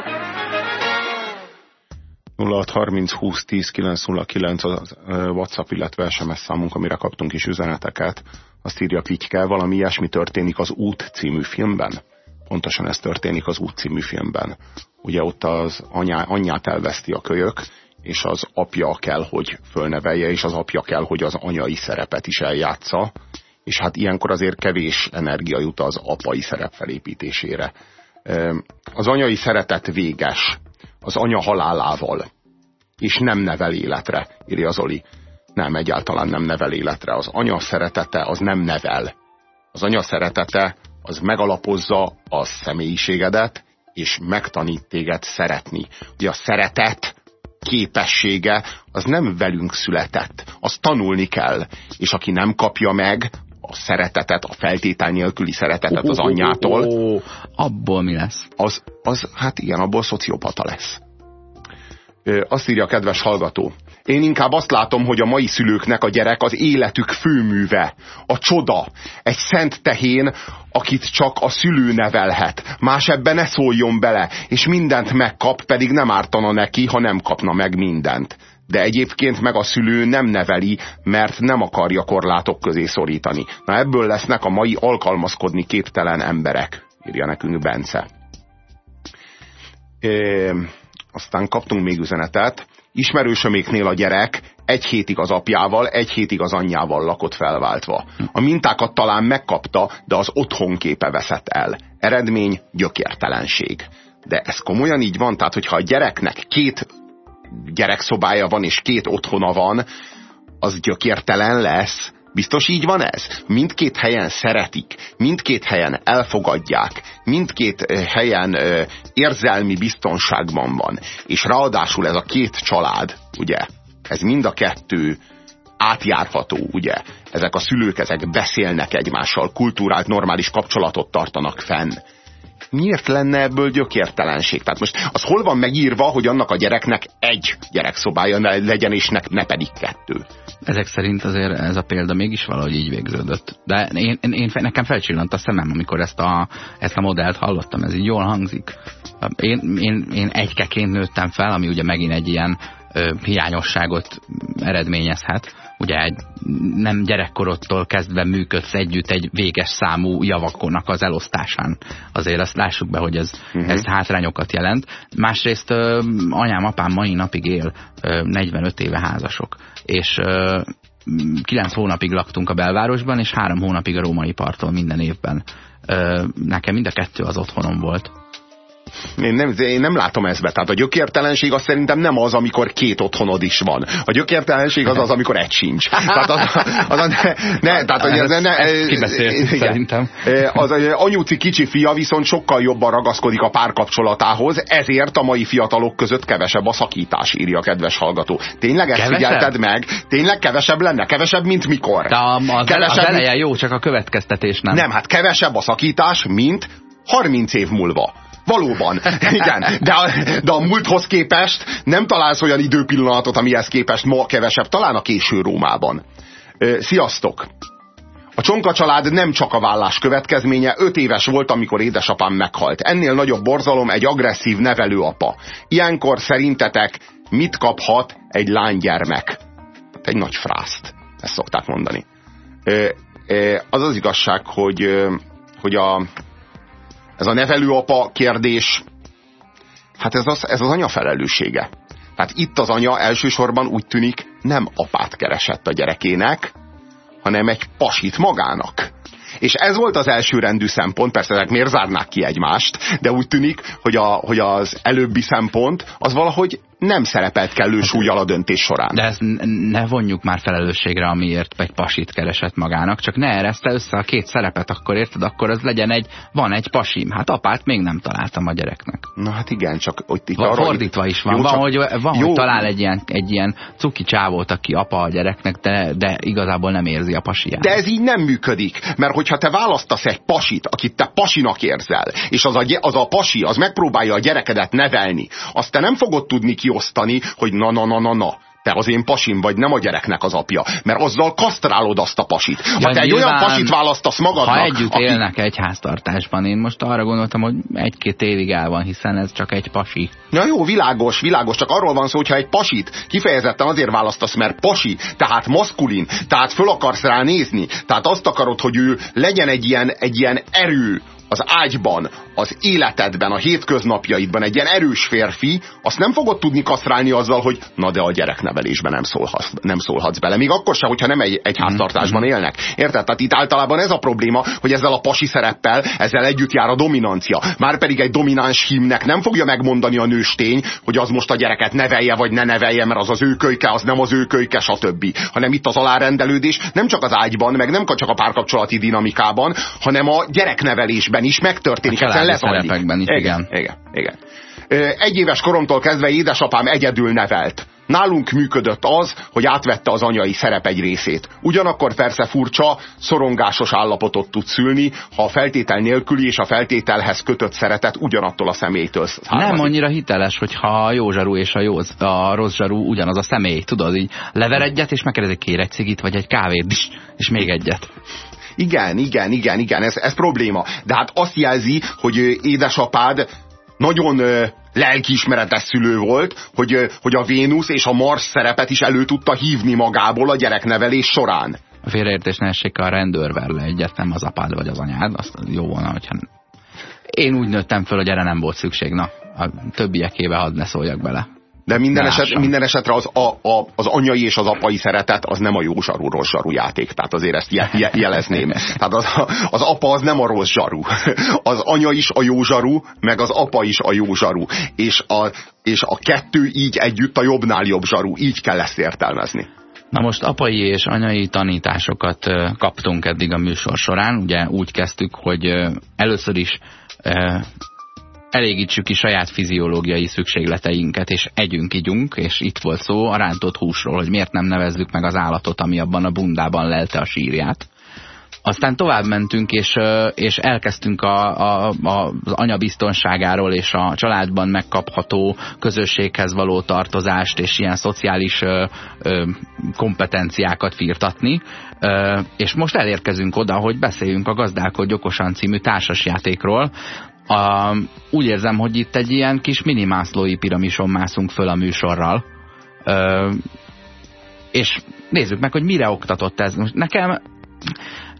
0630 20 10 909 az WhatsApp, illetve SMS számunk, amire kaptunk is üzeneteket. Azt írja Kvitke, valami ilyesmi történik az Út című filmben. Pontosan ez történik az Út című filmben. Ugye ott az anyá, anyját elveszti a kölyök, és az apja kell, hogy fölnevelje, és az apja kell, hogy az anyai szerepet is eljátsza, és hát ilyenkor azért kevés energia jut az apai szerep felépítésére. Az anyai szeretet véges, az anya halálával, és nem nevel életre, írja Zoli. Nem, egyáltalán nem nevel életre. Az anya szeretete az nem nevel. Az anya szeretete az megalapozza a személyiségedet, és megtanít téged szeretni. Ugye a szeretet képessége az nem velünk született, az tanulni kell. És aki nem kapja meg a szeretetet, a feltétel nélküli szeretetet az anyjától, oh, oh, oh, abból mi lesz? Az, az, hát igen, abból szociopata lesz. Azt írja a kedves hallgató. Én inkább azt látom, hogy a mai szülőknek a gyerek az életük főműve, a csoda, egy szent tehén, akit csak a szülő nevelhet. Más ebben ne szóljon bele, és mindent megkap, pedig nem ártana neki, ha nem kapna meg mindent. De egyébként meg a szülő nem neveli, mert nem akarja korlátok közé szorítani. Na ebből lesznek a mai alkalmazkodni képtelen emberek, írja nekünk Bence. É aztán kaptunk még üzenetet, ismerősöméknél a gyerek egy hétig az apjával, egy hétig az anyjával lakott felváltva. A mintákat talán megkapta, de az otthonképe veszett el. Eredmény gyökértelenség. De ez komolyan így van? Tehát, hogyha a gyereknek két gyerekszobája van és két otthona van, az gyökértelen lesz, Biztos így van ez? Mindkét helyen szeretik, mindkét helyen elfogadják, mindkét helyen érzelmi biztonságban van. És ráadásul ez a két család, ugye, ez mind a kettő átjárható, ugye? Ezek a szülők, ezek beszélnek egymással, kultúrált, normális kapcsolatot tartanak fenn miért lenne ebből gyökértelenség? Tehát most az hol van megírva, hogy annak a gyereknek egy gyerekszobája legyen, és ne, ne pedig kettő? Ezek szerint azért ez a példa mégis valahogy így végződött. De én, én, én nekem felcsillant a szemem, amikor ezt a, ezt a modellt hallottam, ez így jól hangzik. Én, én, én egykeként nőttem fel, ami ugye megint egy ilyen ö, hiányosságot eredményezhet. Ugye egy nem gyerekkorodtól kezdve működsz együtt egy véges számú javakonak az elosztásán. Azért azt lássuk be, hogy ez, uh Mhm. -huh. ez hátrányokat jelent. Másrészt ö, anyám, apám mai napig él, ö, 45 éve házasok. És ö, 9 hónapig laktunk a belvárosban, és 3 hónapig a római parton minden évben. Ö, nekem mind a kettő az otthonom volt. Én nem, én nem látom ezt be. Tehát a gyökértelenség az szerintem nem az, amikor két otthonod is van. A gyökértelenség az az, amikor egy sincs. Tehát az, az, az ne, ne, tehát, hogy ez, Ezt- ne, ezt igen. szerintem. Az az anyuci kicsi fia viszont sokkal jobban ragaszkodik a párkapcsolatához, ezért a mai fiatalok között kevesebb a szakítás, írja a kedves hallgató. Tényleg ezt Kevesebb? figyelted meg? Tényleg kevesebb lenne? Kevesebb, mint mikor? De a, az, az Kevesebb, mint- eleje jó, csak a következtetés nem. Nem, hát kevesebb a szakítás, mint 30 év múlva. Valóban, igen. De a, de a múlthoz képest nem találsz olyan időpillanatot, amihez képest ma kevesebb, talán a késő Rómában. Sziasztok! A Csonka család nem csak a vállás következménye, öt éves volt, amikor édesapám meghalt. Ennél nagyobb borzalom egy agresszív nevelőapa. Ilyenkor szerintetek mit kaphat egy lánygyermek? Hát Egy nagy frászt. Ezt szokták mondani. Az az igazság, hogy, hogy a, ez a nevelőapa kérdés, hát ez az, ez az anya felelőssége. Tehát itt az anya elsősorban úgy tűnik nem apát keresett a gyerekének, hanem egy pasit magának. És ez volt az elsőrendű szempont, persze ezek miért zárnák ki egymást, de úgy tűnik, hogy, a, hogy az előbbi szempont az valahogy nem szerepelt kellő súlyjal a döntés során. De ezt ne vonjuk már felelősségre, amiért egy pasit keresett magának, csak ne ereszte össze a két szerepet, akkor érted, akkor az legyen egy, van egy pasim. Hát apát még nem találtam a gyereknek. Na hát igen, csak hogy itt Va, arra- fordítva is van. Jó, van, csak- hogy, van jó, hogy talál egy ilyen, egy ilyen cuki csávót, aki apa a gyereknek, de, de igazából nem érzi a pasiját. De ez így nem működik, mert hogyha te választasz egy pasit, akit te pasinak érzel, és az a, az a pasi, az megpróbálja a gyerekedet nevelni, azt te nem fogod tudni kiosztani, hogy na na na na na, te az én pasim vagy, nem a gyereknek az apja. Mert azzal kasztrálod azt a pasit. Ha Ja, te egy olyan pasit választasz magadnak, Ha együtt aki, élnek egy háztartásban, én most arra gondoltam, hogy egy-két évig el van, hiszen ez csak egy pasi. Na jó, világos, világos, csak arról van szó, hogyha egy pasit kifejezetten azért választasz, mert pasi, tehát maszkulin, tehát föl akarsz rá nézni, tehát azt akarod, hogy ő legyen egy ilyen, egy ilyen erő az ágyban, az életedben, a hétköznapjaidban, egy ilyen erős férfi, azt nem fogod tudni kasztrálni azzal, hogy na de a gyereknevelésben nem szólhatsz, nem szólhatsz bele. Még akkor sem, hogyha nem egy, egy háztartásban élnek. Érted? Tehát itt általában ez a probléma, hogy ezzel a pasi szereppel, ezzel együtt jár a dominancia. Márpedig egy domináns hímnek nem fogja megmondani a nőstény, hogy az most a gyereket nevelje vagy ne nevelje, mert az az ő kölyke, az nem az ő kölyke, stb. Hanem itt az alárendelődés nem csak az ágyban, meg nem csak a párkapcsolati dinamikában, hanem a gyereknevelésben is megtörténik. Ezen lezajlik. szerepekben is, igen. igen, igen. Ö, Egy éves koromtól kezdve édesapám egyedül nevelt. Nálunk működött az, hogy átvette az anyai szerep egy részét. Ugyanakkor persze furcsa, szorongásos állapotot tud szülni, ha a feltétel nélküli és a feltételhez kötött szeretet ugyanattól a személytől származik. Nem annyira hiteles, hogyha a jó zsarú és a, jó, a rossz zsarú ugyanaz a személy. Tudod, így lever egyet, és megkérdezik, kér egy cigit, vagy egy kávét, és még egyet. Igen, igen, igen, igen, ez, ez probléma. De hát azt jelzi, hogy édesapád nagyon lelkiismeretes szülő volt, hogy, hogy a Vénusz és a Mars szerepet is elő tudta hívni magából a gyereknevelés során. A félreértés ne essék, a rendőr ver le egyet, nem az apád vagy az anyád, azt jó volna, hogyha... Én úgy nőttem föl, hogy erre nem volt szükség, na, a többiekébe hadd ne szóljak bele. De minden, eset, minden esetre az, a, a, az anyai és az apai szeretet az nem a jó zsarú, rossz zsarú játék. Tehát azért ezt je, je, jelezném. Tehát az, az apa az nem a rossz zsarú. Az anya is a jó zsarú, meg az apa is a jó zsarú. És a, és a kettő így együtt a jobbnál jobb zsarú. Így kell ezt értelmezni. Na most apai és anyai tanításokat kaptunk eddig a műsor során. Ugye úgy kezdtük, hogy először is elégítsük ki saját fiziológiai szükségleteinket, és együnk, igyunk, és itt volt szó a rántott húsról, hogy miért nem nevezzük meg az állatot, ami abban a bundában lelte a sírját. Aztán tovább mentünk, és, és elkezdtünk a, a, a, az anya biztonságáról és a családban megkapható közösséghez való tartozást és ilyen szociális ö, ö, kompetenciákat firtatni. Ö, és most elérkezünk oda, hogy beszéljünk a Gazdálkodj okosan című társasjátékról. A, úgy érzem, hogy itt egy ilyen kis minimászlói piramison mászunk föl a műsorral. Ö, És nézzük meg, hogy mire oktatott ez. Most nekem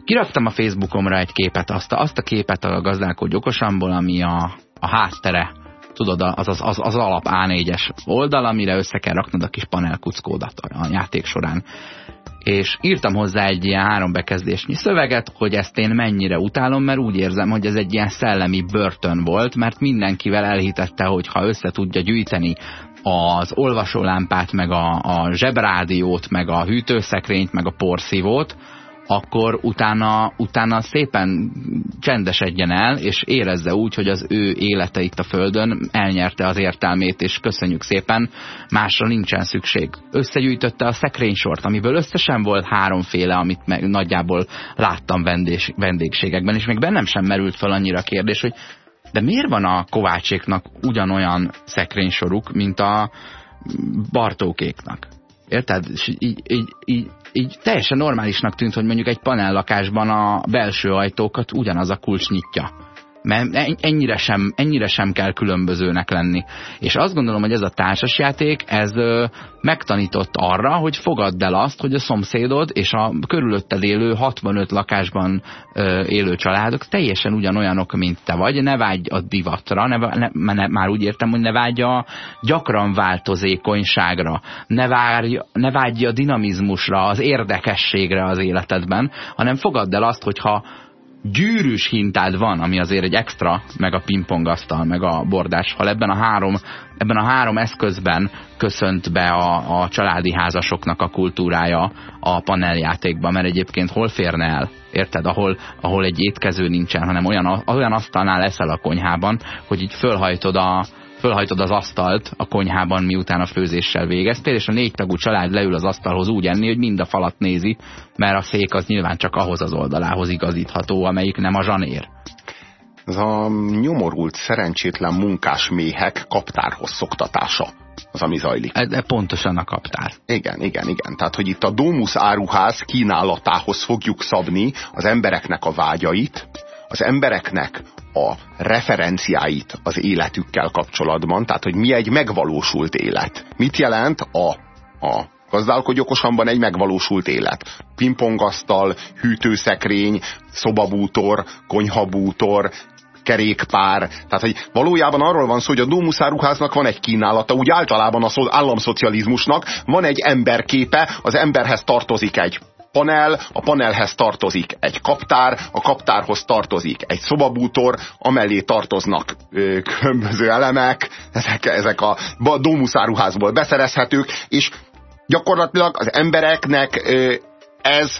kiraktam a Facebookomra egy képet, azt a, azt a képet a gazdálkodó okosamból, ami a, a háttere tudod, az az, az, az alap A4-es oldal, amire össze kell raknod a kis panelkuckódat a játék során. És írtam hozzá egy ilyen három bekezdésnyi szöveget, hogy ezt én mennyire utálom, mert úgy érzem, hogy ez egy ilyen szellemi börtön volt, mert mindenkivel elhitette, hogy ha össze tudja gyűjteni az olvasólámpát, meg a, a zsebrádiót, meg a hűtőszekrényt, meg a porszívót, akkor utána, utána szépen csendesedjen el, és érezze úgy, hogy az ő élete itt a Földön elnyerte az értelmét, és köszönjük szépen, másra nincsen szükség. Összegyűjtötte a szekrénysort, amiből összesen volt háromféle, amit meg, nagyjából láttam vendés, vendégségekben, és még bennem sem merült fel annyira a kérdés, hogy de miért van a Kovácséknak ugyanolyan szekrénysoruk, mint a Bartókéknak? Érted? És így, így, így így teljesen normálisnak tűnt, hogy mondjuk egy panellakásban a belső ajtókat ugyanaz a kulcs nyitja mert ennyire sem, ennyire sem kell különbözőnek lenni. És azt gondolom, hogy ez a társasjáték, ez megtanított arra, hogy fogadd el azt, hogy a szomszédod és a körülötted élő 65 lakásban élő családok teljesen ugyanolyanok, mint te vagy. Ne vágy a divatra, ne, ne, ne, már úgy értem, hogy ne vágy a gyakran változékonyságra, ne, várj, ne vágyj a dinamizmusra, az érdekességre az életedben, hanem fogadd el azt, hogyha gyűrűs hintád van, ami azért egy extra, meg a pingpongasztal, meg a bordás hal. Ebben a három, ebben a három eszközben köszönt be a, a családi házasoknak a kultúrája a paneljátékban, mert egyébként hol férne el? Érted? Ahol, ahol egy étkező nincsen, hanem olyan, olyan asztalnál leszel a konyhában, hogy így fölhajtod a, fölhajtod az asztalt a konyhában, miután a főzéssel végeztél, és a négy tagú család leül az asztalhoz úgy enni, hogy mind a falat nézi, mert a szék az nyilván csak ahhoz az oldalához igazítható, amelyik nem a zsanér. Ez a nyomorult, szerencsétlen munkás méhek kaptárhoz szoktatása az, ami zajlik. Ez e pontosan a kaptár. Igen, igen, igen. Tehát, hogy itt a Domus áruház kínálatához fogjuk szabni az embereknek a vágyait, az embereknek a referenciáit az életükkel kapcsolatban, tehát hogy mi egy megvalósult élet. Mit jelent a, a gazdálkodj okosanban egy megvalósult élet. Pingpongasztal, hűtőszekrény, szobabútor, konyhabútor, kerékpár. Tehát, hogy valójában arról van szó, hogy a Dómuszáruháznak van egy kínálata, úgy általában az államszocializmusnak van egy emberképe, az emberhez tartozik egy panel, a panelhez tartozik egy kaptár, a kaptárhoz tartozik egy szobabútor, amellé tartoznak különböző elemek, ezek, ezek a dómuszáruházból beszerezhetők, és gyakorlatilag az embereknek ö, ez,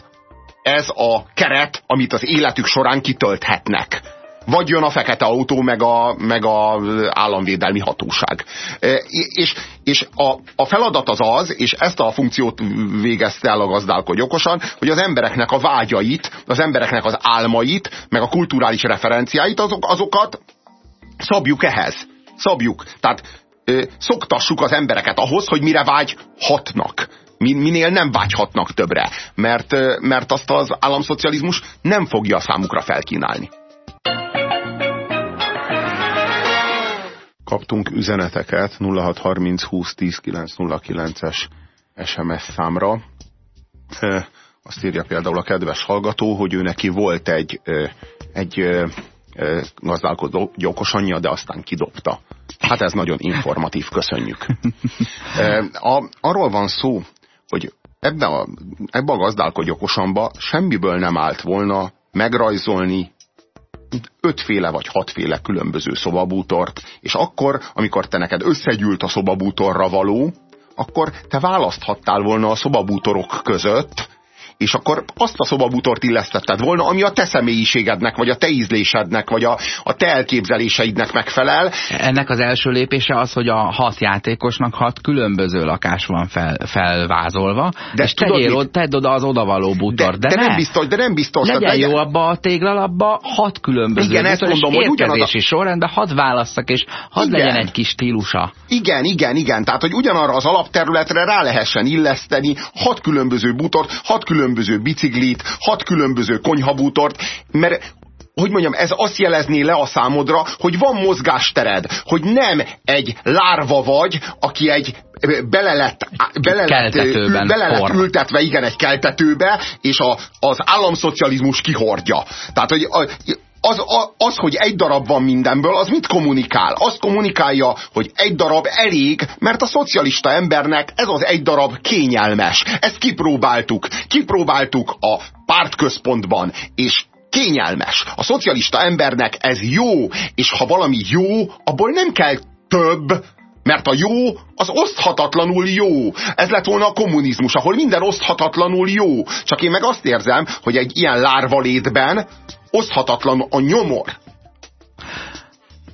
ez a keret, amit az életük során kitölthetnek vagy jön a fekete autó, meg a, meg a államvédelmi hatóság. E, és, és a, a feladat az az, és ezt a funkciót végezte el a gazdálkodj okosan, hogy az embereknek a vágyait, az embereknek az álmait, meg a kulturális referenciáit, azok, azokat szabjuk ehhez. Szabjuk. Tehát szoktassuk az embereket ahhoz, hogy mire vágyhatnak minél nem vágyhatnak többre, mert, mert azt az államszocializmus nem fogja számukra felkínálni. Kaptunk üzeneteket 0630 20 10 909-es SMS számra. Azt írja például a kedves hallgató, hogy ő neki volt egy, egy gazdálkodó gyokos anyja, de aztán kidobta. Hát ez nagyon informatív, köszönjük. A, arról van szó, hogy ebbe a, ebbe a gazdálkodó okosamba semmiből nem állt volna megrajzolni ötféle vagy hatféle különböző szobabútort, és akkor, amikor te neked összegyűlt a szobabútorra való, akkor te választhattál volna a szobabútorok között, és akkor azt a szobabútort illesztetted volna, ami a te személyiségednek, vagy a te ízlésednek, vagy a, a te elképzeléseidnek megfelel. Ennek az első lépése az, hogy a hat játékosnak hat különböző lakás van fel, felvázolva, de és tudod, tegyél, mit? tedd oda az odavaló bútort. De, de, de ne. nem biztos, de nem biztos. Legyen legyen jó abba a téglalapba hat különböző Igen, ezt mondom, hogy ugyanaz a... sorrendben hat válasszak, és hadd igen. legyen egy kis stílusa. Igen, igen, igen. Tehát, hogy ugyanarra az alapterületre rá lehessen illeszteni hat különböző bútort, hat különböző különböző biciklit, hat különböző konyhabútort, mert hogy mondjam, ez azt jelezné le a számodra, hogy van mozgástered, hogy nem egy lárva vagy, aki egy bele lett, bele lett, bele lett ültetve, igen, egy keltetőbe, és a, az államszocializmus kihordja. Tehát, hogy az, az, hogy egy darab van mindenből, az mit kommunikál? Azt kommunikálja, hogy egy darab elég, mert a szocialista embernek ez az egy darab kényelmes. Ezt kipróbáltuk. Kipróbáltuk a pártközpontban, és kényelmes. A szocialista embernek ez jó, és ha valami jó, abból nem kell több, mert a jó, az oszthatatlanul jó. Ez lett volna a kommunizmus, ahol minden oszthatatlanul jó. Csak én meg azt érzem, hogy egy ilyen lárvalétben oszthatatlan a nyomor.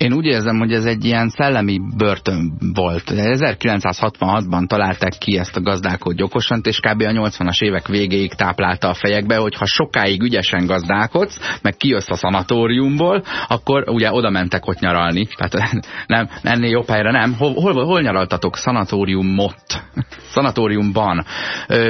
Én úgy érzem, hogy ez egy ilyen szellemi börtön volt. 1966-ban találták ki ezt a gazdálkodj okosan, és kb. a 80-as évek végéig táplálta a fejekbe, hogy ha sokáig ügyesen gazdálkodsz, meg kijössz a szanatóriumból, akkor ugye oda mentek ott nyaralni. Tehát nem, ennél jobb helyre nem. Hol, hol, hol nyaraltatok? Szanatóriumot. Szanatóriumban.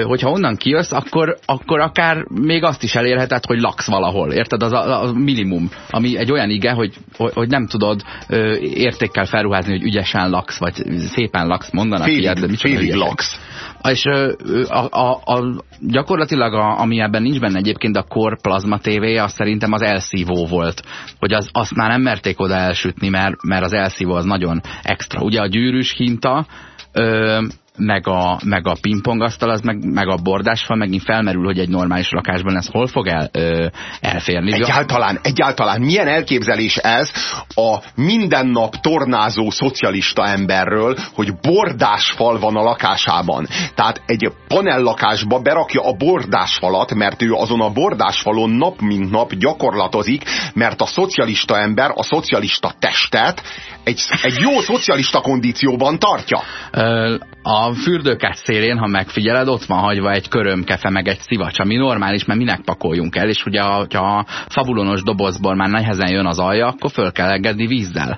Hogyha onnan kijössz, akkor, akkor akár még azt is elérheted, hogy laksz valahol. Érted? Az a, a minimum. Ami egy olyan ige, hogy, hogy nem tudod ö, értékkel felruházni, hogy ügyesen laksz, vagy szépen laksz, mondanak félig, ilyet, de félig laksz. És ö, a, a, a, gyakorlatilag, a, ami ebben nincs benne egyébként a Core Plasma TV, az szerintem az elszívó volt. Hogy az, azt már nem merték oda elsütni, mert, mert az elszívó az nagyon extra. Ugye a gyűrűs hinta, ö, meg a, meg a pingpongasztal, az meg, meg a bordásfal megint felmerül, hogy egy normális lakásban ez hol fog el, ö, elférni. Egyáltalán, egyáltalán milyen elképzelés ez a mindennap tornázó szocialista emberről, hogy bordásfal van a lakásában. Tehát egy panellakásba berakja a bordásfalat, mert ő azon a bordásfalon nap mint nap gyakorlatozik, mert a szocialista ember a szocialista testet egy, egy jó szocialista kondícióban tartja. A fürdőkát szélén, ha megfigyeled, ott van hagyva egy körömkefe, meg egy szivacs, ami normális, mert minek pakoljunk el, és ugye, ha a fabulonos dobozból már nehezen jön az alja, akkor föl kell engedni vízzel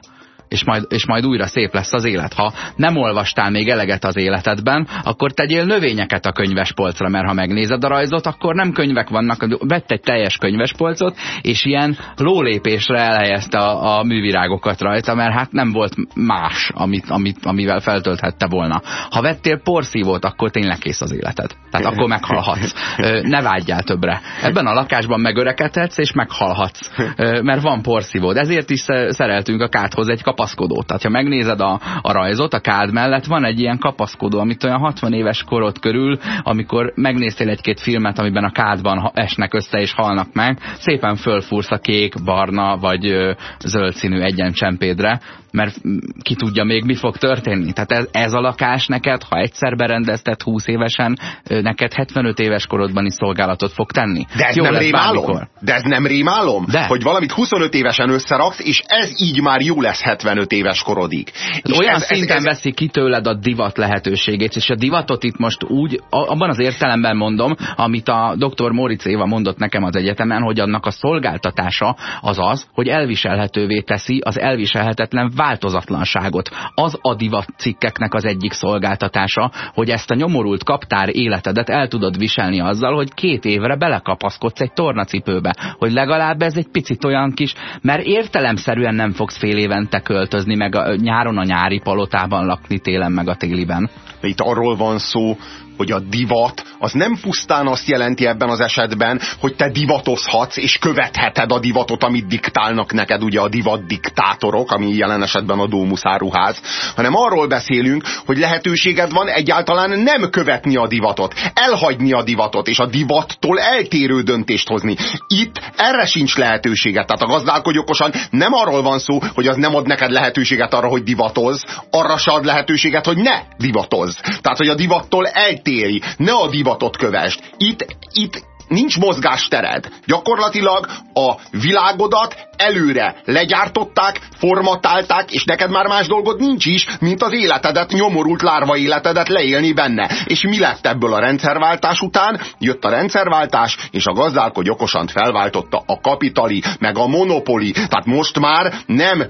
és majd, és majd újra szép lesz az élet. Ha nem olvastál még eleget az életedben, akkor tegyél növényeket a könyvespolcra, mert ha megnézed a rajzot, akkor nem könyvek vannak, vett egy teljes könyvespolcot, és ilyen lólépésre elhelyezte a, a művirágokat rajta, mert hát nem volt más, amit, amit, amivel feltölthette volna. Ha vettél porszívót, akkor tényleg kész az életed. Tehát akkor meghalhatsz. Ne vágyjál többre. Ebben a lakásban megörekedhetsz, és meghalhatsz. Mert van porszívód. Ezért is szereltünk a káthoz egy kapat kapaszkodó. Tehát, ha megnézed a, a rajzot, a kád mellett van egy ilyen kapaszkodó, amit olyan 60 éves korod körül, amikor megnéztél egy-két filmet, amiben a kádban esnek össze és halnak meg, szépen fölfúrsz a kék, barna vagy ö, zöld színű egyencsempédre, mert ki tudja még mi fog történni. Tehát ez, ez a lakás neked, ha egyszer berendezted 20 évesen, neked 75 éves korodban is szolgálatot fog tenni. De ez Jó nem rémálom? De ez nem rémálom? De. Hogy valamit 25 évesen összeraksz, és ez így már jó lesz 75 éves korodig. És Olyan ez, szinten ez, ez... veszi ki tőled a divat lehetőségét, és a divatot itt most úgy, abban az értelemben mondom, amit a dr. Moritz Éva mondott nekem az egyetemen, hogy annak a szolgáltatása az az, hogy elviselhetővé teszi az elviselhetetlen változatlanságot. Az a divat cikkeknek az egyik szolgáltatása, hogy ezt a nyomorult kaptár életedet el tudod viselni azzal, hogy két évre belekapaszkodsz egy tornacipőbe, hogy legalább ez egy picit olyan kis, mert értelemszerűen nem fogsz fél évente költözni, meg a, nyáron a nyári palotában lakni, télen meg a téliben. Itt arról van szó, hogy a divat az nem pusztán azt jelenti ebben az esetben, hogy te divatozhatsz, és követheted a divatot, amit diktálnak neked ugye a divat diktátorok, ami jelen esetben a Dómuszáruház, hanem arról beszélünk, hogy lehetőséged van egyáltalán nem követni a divatot, elhagyni a divatot, és a divattól eltérő döntést hozni. Itt erre sincs lehetőséget. Tehát a gazdálkodj okosan nem arról van szó, hogy az nem ad neked lehetőséget arra, hogy divatoz, arra se ad lehetőséget, hogy ne divatoz. Tehát, hogy a divattól eltérj, ne a divatot kövesd. Itt, itt nincs mozgástered. Gyakorlatilag a világodat előre legyártották, formatálták, és neked már más dolgod nincs is, mint az életedet, nyomorult lárva életedet leélni benne. És mi lett ebből a rendszerváltás után? Jött a rendszerváltás, és a gazdálkodj okosan felváltotta a kapitali, meg a monopoli. Tehát most már nem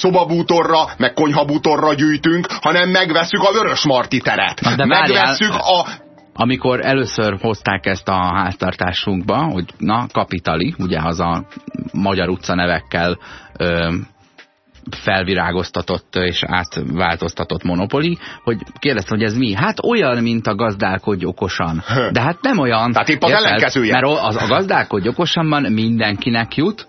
szobabútorra, meg konyhabútorra gyűjtünk, hanem megveszük a Vörös Marti teret. de megveszük a amikor először hozták ezt a háztartásunkba, hogy na, kapitali, ugye az a magyar utca nevekkel ö, felvirágoztatott és átváltoztatott monopoli, hogy kérdeztem, hogy ez mi? Hát olyan, mint a gazdálkodj okosan. De hát nem olyan. Tehát épp az érted? ellenkezője. Mert az, a gazdálkodj okosanban mindenkinek jut,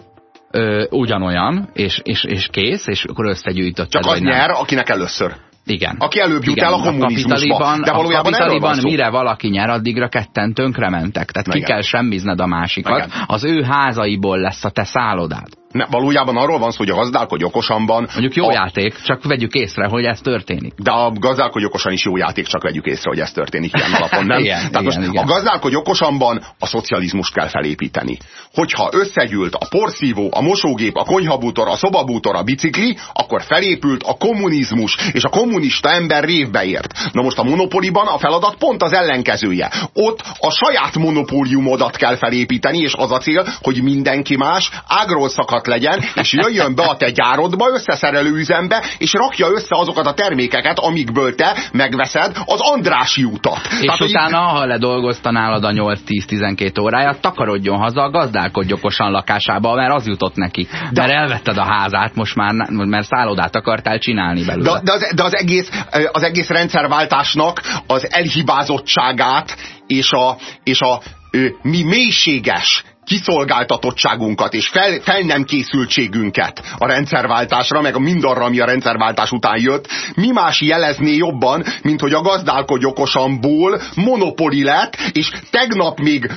ö, ugyanolyan, és, és, és kész, és akkor összegyűjtötted. Csak az vagy nem. nyer, akinek először. Igen. Aki előbb jut Igen, el a kommunizmusba. De valójában a kapitaliban mire valaki nyer, addigra ketten tönkrementek. Tehát ki Igen. kell semmizned a másikat. Igen. Az ő házaiból lesz a te szállodád. Ne, valójában arról van szó, hogy a gazdálkodj okosanban... Mondjuk jó a, játék, csak vegyük észre, hogy ez történik. De a gazdálkodj okosan is jó játék, csak vegyük észre, hogy ez történik ilyen alapon, nem? Igen, Tehát most igen, igen. a gazdálkodj okosanban a szocializmust kell felépíteni. Hogyha összegyűlt a porszívó, a mosógép, a konyhabútor, a szobabútor, a bicikli, akkor felépült a kommunizmus, és a kommunista ember révbe ért. Na most a monopoliban a feladat pont az ellenkezője. Ott a saját monopóliumodat kell felépíteni, és az a cél, hogy mindenki más ágról szakadt legyen, és jöjjön be a te gyárodba, összeszerelő üzembe, és rakja össze azokat a termékeket, amikből te megveszed az Andrási utat. És Tehát, utána, ha ledolgozta nálad a 8-10-12 óráját, takarodjon haza a gazdálkodj okosan lakásába, mert az jutott neki. De mert elvetted a házát, most már, mert szállodát akartál csinálni belőle. De, de, az, de az, egész, az egész rendszerváltásnak az elhibázottságát és a, és a mi mélységes kiszolgáltatottságunkat és fel, fel nem készültségünket a rendszerváltásra, meg mindarra, ami a rendszerváltás után jött, mi más jelezné jobban, mint hogy a gazdálkodj okosanból monopoli lett, és tegnap még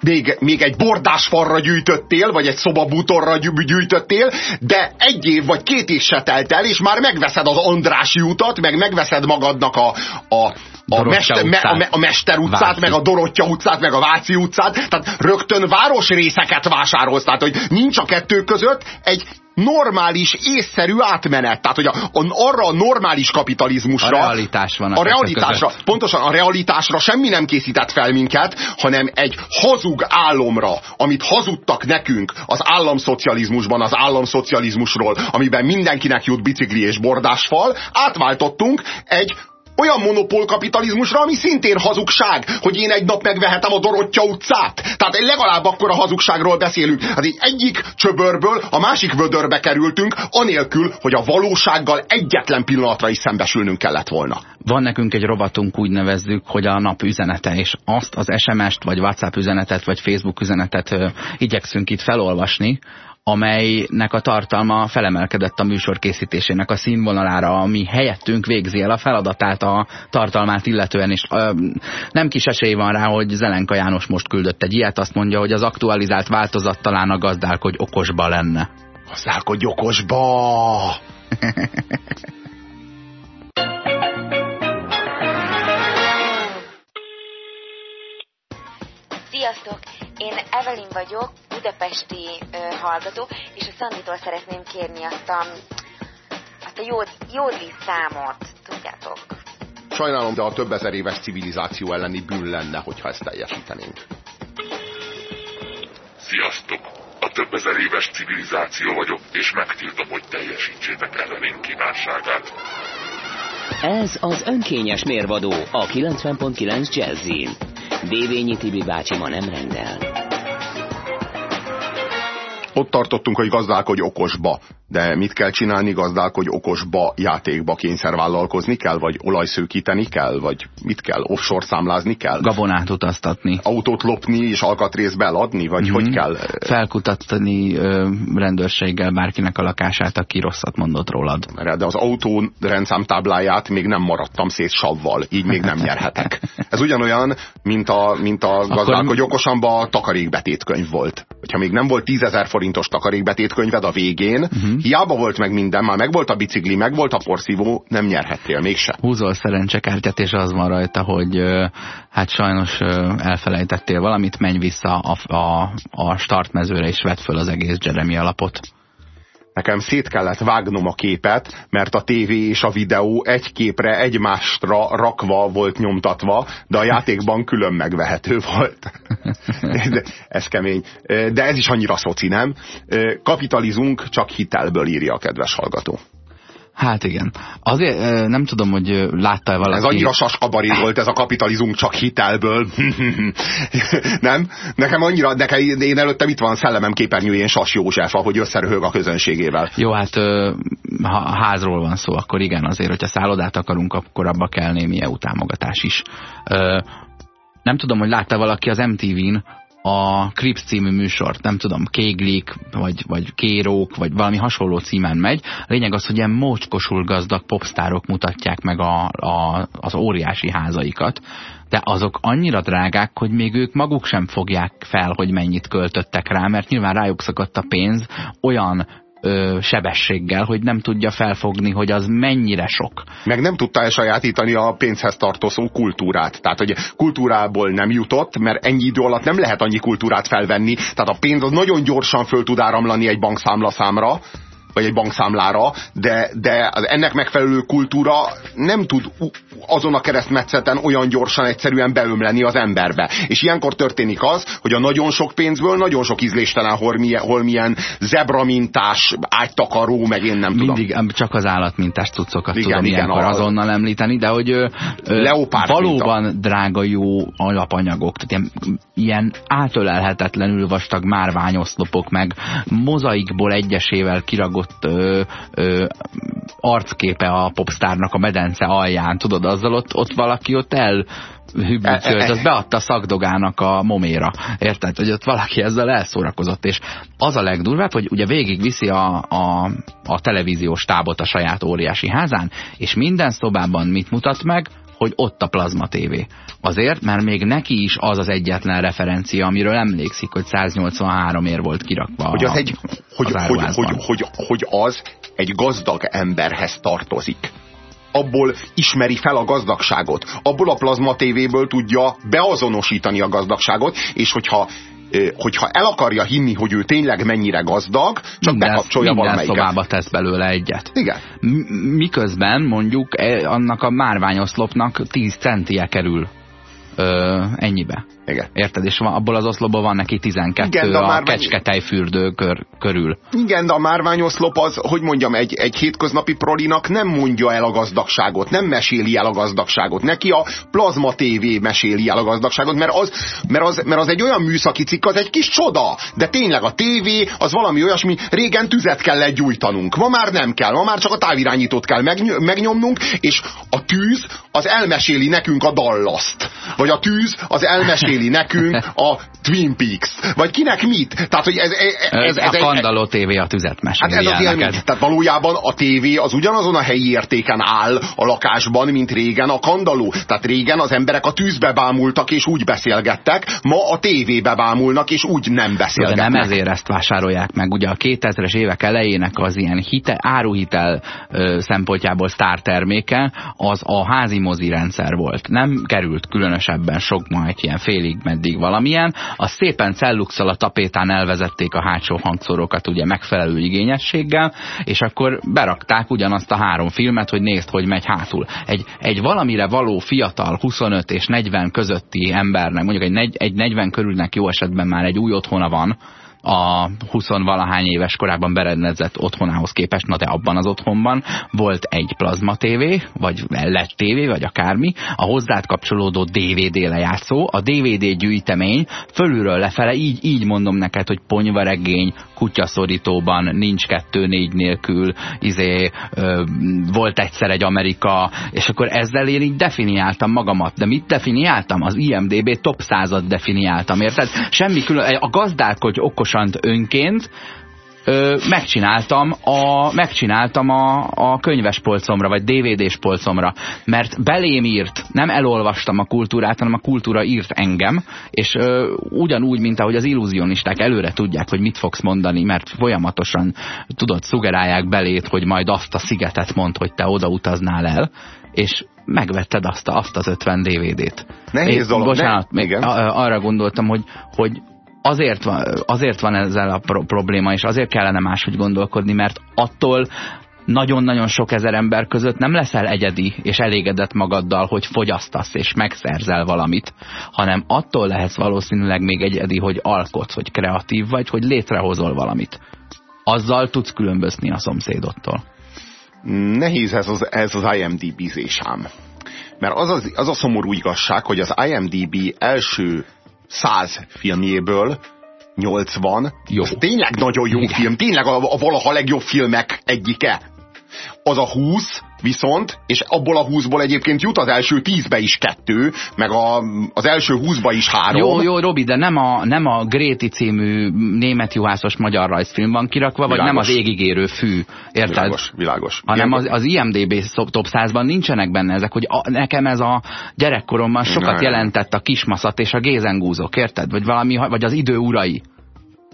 még, még egy bordásfarra gyűjtöttél, vagy egy szobabútorra gyű- gyűjtöttél, de egy év vagy két év se telt el, és már megveszed az Andrási utat, meg megveszed magadnak a, a, a, mester, me, a, a Mester utcát, Váci. meg a Dorottya utcát, meg a Váci utcát, tehát rögtön városrészeket vásárolsz, tehát hogy nincs a kettő között egy normális, észszerű átmenet. Tehát, hogy a, a, arra a normális kapitalizmusra... A realitás van a A realitásra, között. pontosan a realitásra semmi nem készített fel minket, hanem egy hazug álomra, amit hazudtak nekünk az államszocializmusban, az államszocializmusról, amiben mindenkinek jut bicikli és bordásfal, átváltottunk egy olyan monopólkapitalizmusra, ami szintén hazugság, hogy én egy nap megvehetem a Dorottya utcát. Tehát legalább akkor a hazugságról beszélünk. Hát egy egyik csöbörből a másik vödörbe kerültünk, anélkül, hogy a valósággal egyetlen pillanatra is szembesülnünk kellett volna. Van nekünk egy rovatunk, úgy nevezzük, hogy a nap üzenete, és azt az SMS-t, vagy WhatsApp üzenetet, vagy Facebook üzenetet ö, igyekszünk itt felolvasni, amelynek a tartalma felemelkedett a műsor készítésének a színvonalára, ami helyettünk végzi el a feladatát, a tartalmát illetően, és ö, nem kis esély van rá, hogy Zelenka János most küldött egy ilyet, azt mondja, hogy az aktualizált változat talán a gazdálkodj okosba lenne. Gazdálkodj okosba! Sziasztok! Én Evelyn vagyok, budapesti ö, hallgató, és a Szanditól szeretném kérni azt a, azt a jód, jódli számot, tudjátok? Sajnálom, de a több ezer éves civilizáció elleni bűn lenne, hogyha ezt teljesítenénk. Sziasztok! A több ezer éves civilizáció vagyok, és megtiltom, hogy teljesítsétek ellenén kívánságát. Ez az önkényes mérvadó a 90.9 Jazzin. Dévényi Tibi bácsi ma nem rendel. Ott tartottunk, hogy gazdálkodj okosba. De mit kell csinálni, gazdálkodj okosba játékba kényszervállalkozni kell? Vagy olajszőkíteni kell? Vagy mit kell? Offshore számlázni kell? Gabonát utaztatni. Autót lopni és alkatrészbe eladni? Vagy hogy kell? Felkutatni ö, rendőrséggel bárkinek a lakását, aki rosszat mondott rólad. De az autó rendszámtábláját még nem maradtam szét savval, így még nem nyerhetek. Ez ugyanolyan, mint a, mint a gazdálkodj okosanba a takarékbetétkönyv volt. Hogyha még nem volt 10 forintos takarékbetétkönyved a végén, uh-huh. Hiába volt meg minden, már meg volt a bicikli, meg volt a porszívó, nem nyerhettél mégse. Húzol szerencsekártyát, és az van rajta, hogy hát sajnos elfelejtettél valamit, menj vissza a, a, a startmezőre, és vedd föl az egész Jeremy alapot. Nekem szét kellett vágnom a képet, mert a tévé és a videó egy képre egymásra rakva volt nyomtatva, de a játékban külön megvehető volt. De ez kemény. De ez is annyira szoci, nem? Kapitalizunk csak hitelből írja a kedves hallgató. Hát igen. Azért nem tudom, hogy ö, látta-e valaki... Ez annyira saskabari volt ez a kapitalizunk csak hitelből. nem? Nekem annyira, nekem én előttem itt van szellemem képernyőjén Sas József, ahogy összeröhög a közönségével. Jó, hát ha házról van szó, akkor igen, azért, hogyha szállodát akarunk, akkor abba kell némi EU támogatás is. Nem tudom, hogy látta valaki az MTV-n a Crips című műsort, nem tudom, Kéglik, vagy, vagy Kérók, vagy valami hasonló címen megy. A lényeg az, hogy ilyen mócskosul gazdag popstárok mutatják meg a, a, az óriási házaikat, de azok annyira drágák, hogy még ők maguk sem fogják fel, hogy mennyit költöttek rá, mert nyilván rájuk szakadt a pénz olyan ö, sebességgel, hogy nem tudja felfogni, hogy az mennyire sok. Meg nem tudta elsajátítani a pénzhez tartozó kultúrát. Tehát, hogy kultúrából nem jutott, mert ennyi idő alatt nem lehet annyi kultúrát felvenni. Tehát a pénz az nagyon gyorsan föl tud áramlani egy bankszámla számra, vagy egy bankszámlára, de, de az ennek megfelelő kultúra nem tud azon a keresztmetszeten olyan gyorsan egyszerűen beömleni az emberbe. És ilyenkor történik az, hogy a nagyon sok pénzből nagyon sok ízléstelen holmilyen, holmilyen zebramintás, ágytakaró, meg én nem tudom. Mindig csak az állatmintás cuccokat igen, tudom igen, ilyenkor a... azonnal említeni, de hogy ö, valóban minta. drága jó alapanyagok, tehát ilyen, ilyen átölelhetetlenül vastag márványoszlopok, meg mozaikból egyesével kiragott ott ö, ö, arcképe a popstárnak a medence alján, tudod, azzal ott, ott valaki ott el hübbücölt, az beadta szakdogának a moméra. Érted? Hogy ott valaki ezzel elszórakozott. És az a legdurvább, hogy ugye végig viszi a, a, a televíziós tábot a saját óriási házán, és minden szobában mit mutat meg? Hogy ott a plazma tévé. Azért, mert még neki is az az egyetlen referencia, amiről emlékszik, hogy 183 ér volt kirakva hogy az, egy, hogy, az hogy, hogy, hogy, hogy az egy gazdag emberhez tartozik abból ismeri fel a gazdagságot. Abból a plazma tévéből tudja beazonosítani a gazdagságot, és hogyha hogyha el akarja hinni, hogy ő tényleg mennyire gazdag, csak minden, bekapcsolja minden valamelyiket. szobába tesz belőle egyet. Igen. Miközben mondjuk e, annak a márványoszlopnak 10 centie kerül ö, ennyibe. Igen. Érted? És abból az oszlopban van neki 12 Igen, a, a márvány... kecsketejfürdő kör, körül. Igen, de a márványoszlop az, hogy mondjam, egy, egy hétköznapi prolinak nem mondja el a gazdagságot, nem meséli el a gazdagságot. Neki a plazma TV meséli el a gazdagságot, mert az, mert az, mert az egy olyan műszaki cikk, az egy kis csoda. De tényleg a tévé az valami olyasmi, régen tüzet kell gyújtanunk. Ma már nem kell, ma már csak a távirányítót kell megny megnyomnunk, és a tűz az elmeséli nekünk a dallaszt. Vagy a tűz az elmeséli meséli nekünk a Twin Peaks. Vagy kinek mit? Tehát, hogy ez, ez, ez, ez a Kandaló TV a tüzet meséli hát ez az élmény. Tehát valójában a tévé az ugyanazon a helyi értéken áll a lakásban, mint régen a Kandaló. Tehát régen az emberek a tűzbe bámultak és úgy beszélgettek, ma a tévébe bámulnak és úgy nem beszélgetnek. De nem ezért ezt vásárolják meg. Ugye a 2000-es évek elejének az ilyen hite, áruhitel ö, szempontjából sztárterméke az a házi mozi rendszer volt. Nem került különösebben sok ma egy ilyen fél félig meddig valamilyen, a szépen celluxal a tapétán elvezették a hátsó hangszórókat ugye megfelelő igényességgel, és akkor berakták ugyanazt a három filmet, hogy nézd, hogy megy hátul. Egy, egy valamire való fiatal 25 és 40 közötti embernek, mondjuk egy, egy 40 körülnek jó esetben már egy új otthona van, a 20 valahány éves korában berendezett otthonához képest, na de abban az otthonban volt egy plazma tévé, vagy LED tévé, vagy akármi, a hozzád kapcsolódó DVD lejátszó, a DVD gyűjtemény, fölülről lefele, így, így mondom neked, hogy ponyvaregény, kutyaszorítóban, nincs kettő négy nélkül, izé, ö, volt egyszer egy Amerika, és akkor ezzel én így definiáltam magamat. De mit definiáltam? Az IMDB top század definiáltam, érted? Semmi külön, a gazdálkodj okosan önként, ö, megcsináltam a, megcsináltam a, a könyves polcomra, vagy DVD-s polcomra, mert belém írt, nem elolvastam a kultúrát, hanem a kultúra írt engem, és ö, ugyanúgy, mint ahogy az illúzionisták előre tudják, hogy mit fogsz mondani, mert folyamatosan, tudod, szugerálják belét, hogy majd azt a szigetet mond, hogy te oda utaznál el, és megvetted azt, a, azt az 50 DVD-t. Nehéz dolog. Bocsánat, ne? még arra gondoltam, hogy, hogy azért van, azért van ezzel a pro probléma, és azért kellene máshogy gondolkodni, mert attól nagyon-nagyon sok ezer ember között nem leszel egyedi és elégedett magaddal, hogy fogyasztasz és megszerzel valamit, hanem attól lehetsz valószínűleg még egyedi, hogy alkotsz, hogy kreatív vagy, hogy létrehozol valamit. Azzal tudsz különbözni a szomszédottól. Nehéz ez az, ez az IMDb-zésám. Mert az, az, az a szomorú igazság, hogy az IMDb első száz filmjéből 80, Jó. az tényleg nagyon jó Igen. film, tényleg a, a valaha legjobb filmek egyike. Az a 20 viszont, és abból a 20-ból egyébként jut az első 10-be is kettő, meg a, az első 20-ba is három. Jó, jó, Robi, de nem a, nem a Gréti című német juhászos magyar rajzfilm van kirakva, vagy nem Világos. az égigérő fű, érted? Világos, világos. hanem az, az IMDB top 100-ban nincsenek benne ezek, hogy a, nekem ez a gyerekkoromban sokat Na, jelentett a kismaszat és a gézengúzok, érted? Vagy valami, vagy az idő urai.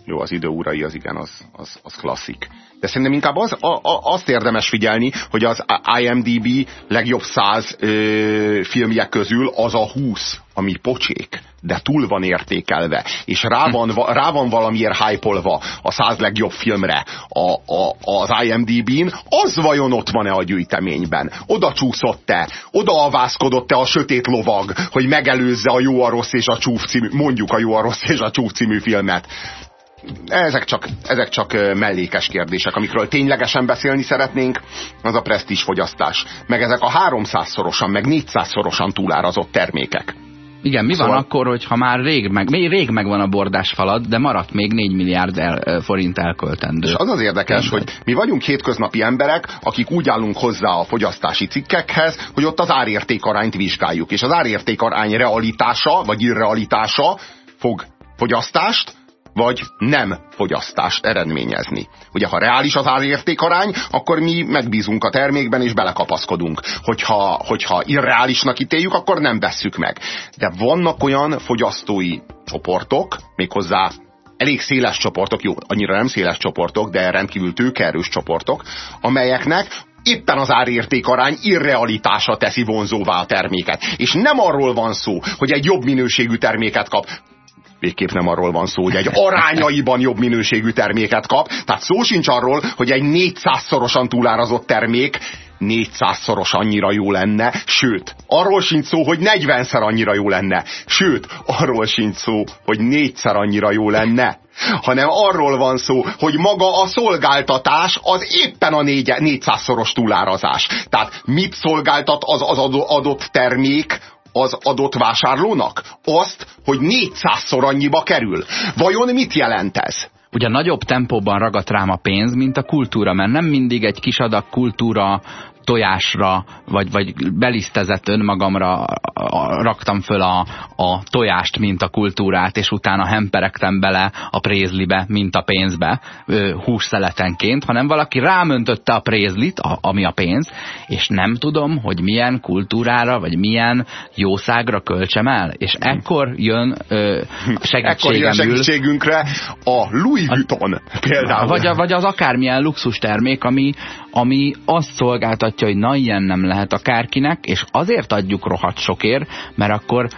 Jó, az idő urai az igen, az, az, az klasszik. De szerintem inkább az, a, a, azt érdemes figyelni, hogy az IMDB legjobb száz ö, filmje közül az a 20, ami pocsék, de túl van értékelve, és rá van, va- rá van valamiért hype a száz legjobb filmre a, a, az IMDb-n, az vajon ott van-e a gyűjteményben? Oda csúszott-e? Oda avászkodott-e a sötét lovag, hogy megelőzze a jó, a rossz és a csúf című, mondjuk a jó, a rossz és a csúf című filmet? Ezek csak, ezek csak mellékes kérdések, amikről ténylegesen beszélni szeretnénk, az a presztízs fogyasztás. Meg ezek a 300-szorosan, meg 400-szorosan túlárazott termékek. Igen, mi Szóval- van akkor, hogyha már rég, meg, még rég megvan a bordás falad, de maradt még 4 milliárd el, forint elköltendő. És az az érdekes, Érted? hogy mi vagyunk hétköznapi emberek, akik úgy állunk hozzá a fogyasztási cikkekhez, hogy ott az árértékarányt vizsgáljuk. És az árértékarány realitása, vagy irrealitása fog fogyasztást, vagy nem fogyasztást eredményezni. Ugye, ha reális az árértékarány, akkor mi megbízunk a termékben és belekapaszkodunk. Hogyha, hogyha irreálisnak ítéljük, akkor nem vesszük meg. De vannak olyan fogyasztói csoportok, méghozzá elég széles csoportok, jó, annyira nem széles csoportok, de rendkívül tőkerős csoportok, amelyeknek éppen az árértékarány irrealitása teszi vonzóvá a terméket. És nem arról van szó, hogy egy jobb minőségű terméket kap, végképp nem arról van szó, hogy egy arányaiban jobb minőségű terméket kap. Tehát szó sincs arról, hogy egy 400-szorosan túlárazott termék 400-szoros annyira jó lenne, sőt, arról sincs szó, hogy 40-szer annyira jó lenne, sőt, arról sincs szó, hogy négyszer annyira jó lenne, hanem arról van szó, hogy maga a szolgáltatás az éppen a négy- 400-szoros túlárazás. Tehát mit szolgáltat az, az adott termék az adott vásárlónak? Azt, hogy 400-szor annyiba kerül. Vajon mit jelent ez? Ugye nagyobb tempóban ragadt rám a pénz, mint a kultúra, mert nem mindig egy kis adag kultúra tojásra, vagy, vagy belisztezett önmagamra a- a- raktam föl a, a tojást, mint a kultúrát, és utána hemperegtem bele a prézlibe, mint a pénzbe, hússzeletenként, hanem valaki rámöntötte a prézlit, a, ami a pénz, és nem tudom, hogy milyen kultúrára, vagy milyen jószágra költsem el. És ekkor jön ö, Ekkor jön segítségünkre a Louis Vuitton például. vagy, a, vagy az akármilyen luxus termék, ami, ami azt szolgáltatja, hogy na ilyen nem lehet akárkinek, és azért adjuk rohadt sokért, mert akkor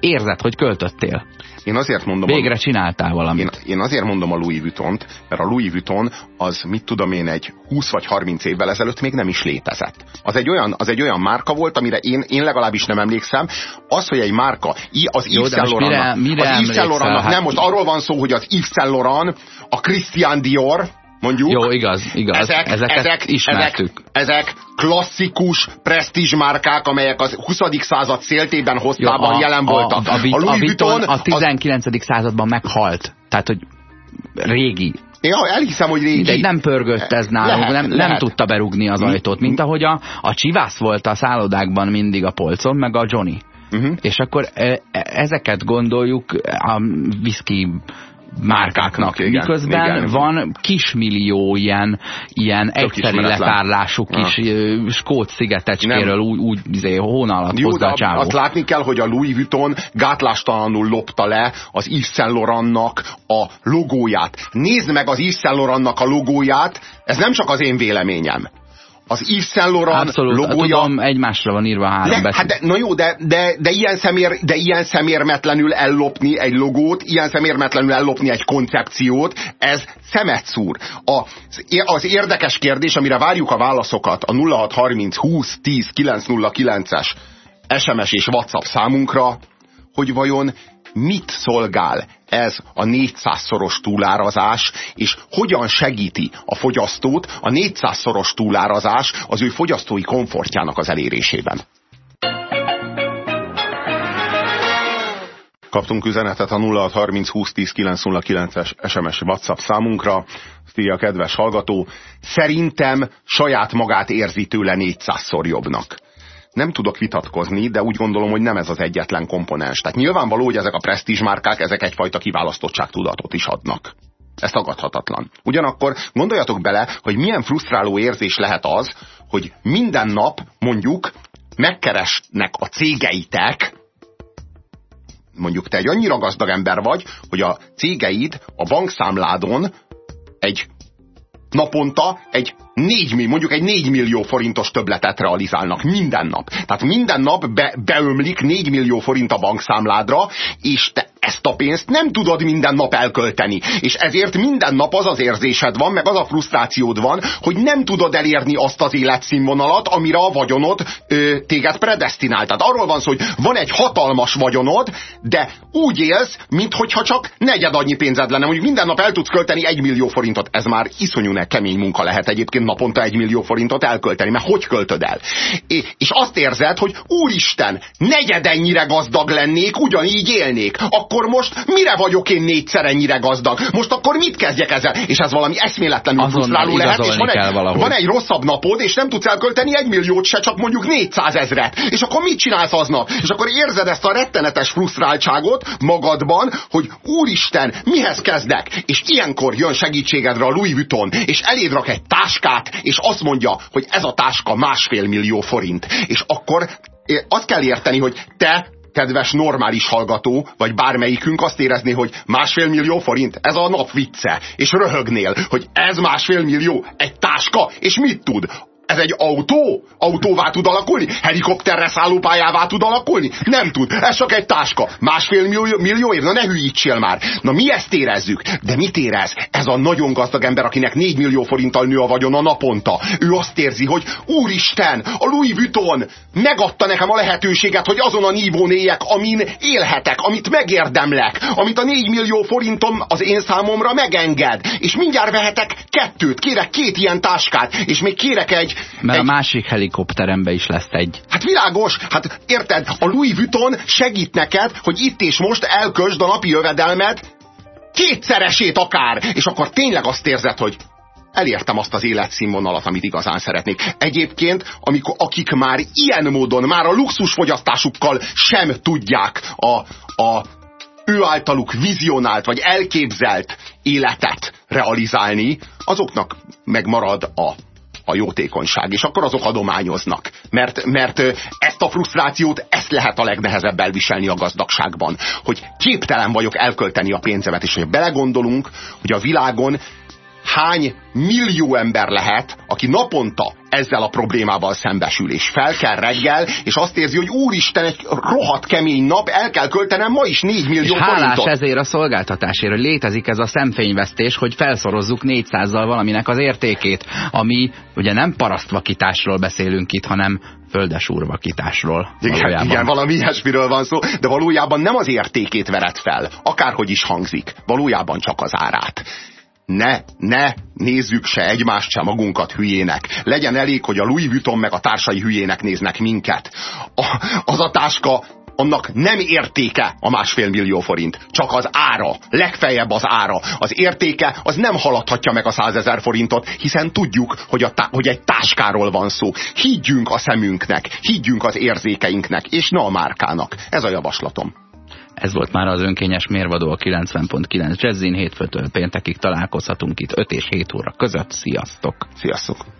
érzed, hogy költöttél. Én azért mondom, Végre csináltál a, valamit. én, én azért mondom a Louis Vuittont, mert a Louis Vuitton az, mit tudom én, egy 20 vagy 30 évvel ezelőtt még nem is létezett. Az egy olyan, az egy olyan márka volt, amire én, én legalábbis nem emlékszem. Az, hogy egy márka, az Jó, Yves Saint Laurentnak, az Yves? Saint Laurentnak, Hát- nem, most arról van szó, hogy az Yves Saint Laurent, a Christian Dior, mondjuk, Jó, igaz, igaz. ezek, Ezeket ezek, ismertük. Ezek, ezek klasszikus presztízsmárkák, amelyek az 20. század széltében hoztában jelen voltak. A, a, a, a, Louis Vuitton Vuitton a 19. században meghalt. Tehát, hogy régi. Ja, elhiszem, hogy régi. Mindegy, nem pörgött ez nálunk, Lehet, nem, nem lehet. tudta berugni az ajtót, mint ahogy a, a csivász volt a szállodákban mindig a polcon, meg a Johnny. Uh-huh. És akkor e, e, ezeket gondoljuk a whisky márkáknak, Igen, miközben igen. van kismillió ilyen, ilyen egyszeri ismeretlen. letárlású kis ö, skót szigetecskéről úgy, úgy izé, hóna alatt Jó, hozza de a csávó. azt látni kell, hogy a Louis Vuitton gátlástalanul lopta le az Yves Saint Laurentnak a logóját. Nézd meg az Yves Saint Laurentnak a logóját, ez nem csak az én véleményem. Az Yves Saint Laurent Abszolút, logója... tudom, egymásra van írva három betű. hát de, na jó, de, de, de, ilyen szemér, de ilyen szemérmetlenül ellopni egy logót, ilyen szemérmetlenül ellopni egy koncepciót, ez szemet szúr. A, az érdekes kérdés, amire várjuk a válaszokat a 0630 20 10 909-es SMS és WhatsApp számunkra, hogy vajon mit szolgál ez a 400-szoros túlárazás, és hogyan segíti a fogyasztót a 400-szoros túlárazás az ő fogyasztói komfortjának az elérésében. Kaptunk üzenetet a 0630 es SMS WhatsApp számunkra. Szia, kedves hallgató! Szerintem saját magát érzi tőle 400-szor jobbnak nem tudok vitatkozni, de úgy gondolom, hogy nem ez az egyetlen komponens. Tehát nyilvánvaló, hogy ezek a presztízsmárkák, ezek egyfajta kiválasztottságtudatot is adnak. Ez tagadhatatlan. Ugyanakkor gondoljatok bele, hogy milyen frusztráló érzés lehet az, hogy minden nap mondjuk megkeresnek a cégeitek, mondjuk te egy annyira gazdag ember vagy, hogy a cégeid a bankszámládon egy naponta egy 4, mondjuk egy 4 millió forintos többletet realizálnak minden nap. Tehát minden nap be, beömlik 4 millió forint a bankszámládra, és te ezt a pénzt nem tudod minden nap elkölteni. És ezért minden nap az az érzésed van, meg az a frusztrációd van, hogy nem tudod elérni azt az életszínvonalat, amire a vagyonod ö, téged predestinált. Tehát arról van szó, hogy van egy hatalmas vagyonod, de úgy élsz, mintha csak negyed annyi pénzed lenne. Mondjuk minden nap el tudsz költeni egy millió forintot. Ez már iszonyú kemény munka lehet egyébként naponta egy millió forintot elkölteni, mert hogy költöd el? És azt érzed, hogy úristen, negyed ennyire gazdag lennék, ugyanígy élnék. Akkor most mire vagyok én négyszer ennyire gazdag? Most akkor mit kezdjek ezzel? És ez valami eszméletlenül frusztráló lehet, és van egy, van egy rosszabb napod, és nem tudsz elkölteni egy milliót se, csak mondjuk 400 ezret. És akkor mit csinálsz aznap? És akkor érzed ezt a rettenetes frusztráltságot magadban, hogy úristen, mihez kezdek? És ilyenkor jön segítségedre a Louis Vuitton, és eléd rak egy táskát, és azt mondja, hogy ez a táska másfél millió forint. És akkor azt kell érteni, hogy te kedves normális hallgató, vagy bármelyikünk azt érezné, hogy másfél millió forint, ez a nap vicce, és röhögnél, hogy ez másfél millió, egy táska, és mit tud? Ez egy autó? Autóvá tud alakulni? Helikopterre szállópályává tud alakulni? Nem tud. Ez csak egy táska. Másfél millió, millióért? Na ne hülyítsél már. Na mi ezt érezzük? De mit érez? Ez a nagyon gazdag ember, akinek 4 millió forinttal nő a vagyon a naponta. Ő azt érzi, hogy úristen, a Louis Vuitton megadta nekem a lehetőséget, hogy azon a nívón éljek, amin élhetek, amit megérdemlek, amit a 4 millió forintom az én számomra megenged. És mindjárt vehetek kettőt, kérek két ilyen táskát, és még kérek egy mert egy... a másik helikopterembe is lesz egy. Hát világos, hát érted, a Louis Vuitton segít neked, hogy itt és most elköltsd a napi jövedelmed kétszeresét akár, és akkor tényleg azt érzed, hogy elértem azt az életszínvonalat, amit igazán szeretnék. Egyébként, amikor, akik már ilyen módon, már a luxusfogyasztásukkal sem tudják a, a ő általuk vizionált vagy elképzelt életet realizálni, azoknak megmarad a a jótékonyság, és akkor azok adományoznak. Mert, mert ezt a frusztrációt, ezt lehet a legnehezebb elviselni a gazdagságban. Hogy képtelen vagyok elkölteni a pénzemet, és hogy belegondolunk, hogy a világon hány millió ember lehet, aki naponta ezzel a problémával szembesül, és fel kell reggel, és azt érzi, hogy úristen, egy rohadt kemény nap, el kell költenem ma is 4 millió és hálás forintot. ezért a szolgáltatásért, hogy létezik ez a szemfényvesztés, hogy felszorozzuk 400-zal valaminek az értékét, ami ugye nem parasztvakításról beszélünk itt, hanem földesúrvakításról. Igen, igen, valami ilyesmiről van szó, de valójában nem az értékét vered fel, akárhogy is hangzik, valójában csak az árát ne, ne nézzük se egymást, se magunkat hülyének. Legyen elég, hogy a Louis Vuitton meg a társai hülyének néznek minket. A, az a táska annak nem értéke a másfél millió forint, csak az ára, legfeljebb az ára. Az értéke az nem haladhatja meg a százezer forintot, hiszen tudjuk, hogy, a hogy egy táskáról van szó. Higgyünk a szemünknek, higgyünk az érzékeinknek, és ne a márkának. Ez a javaslatom. Ez volt már az önkényes mérvadó a 90.9 Jazzin. Hétfőtől péntekig találkozhatunk itt 5 és 7 óra között. Sziasztok! Sziasztok!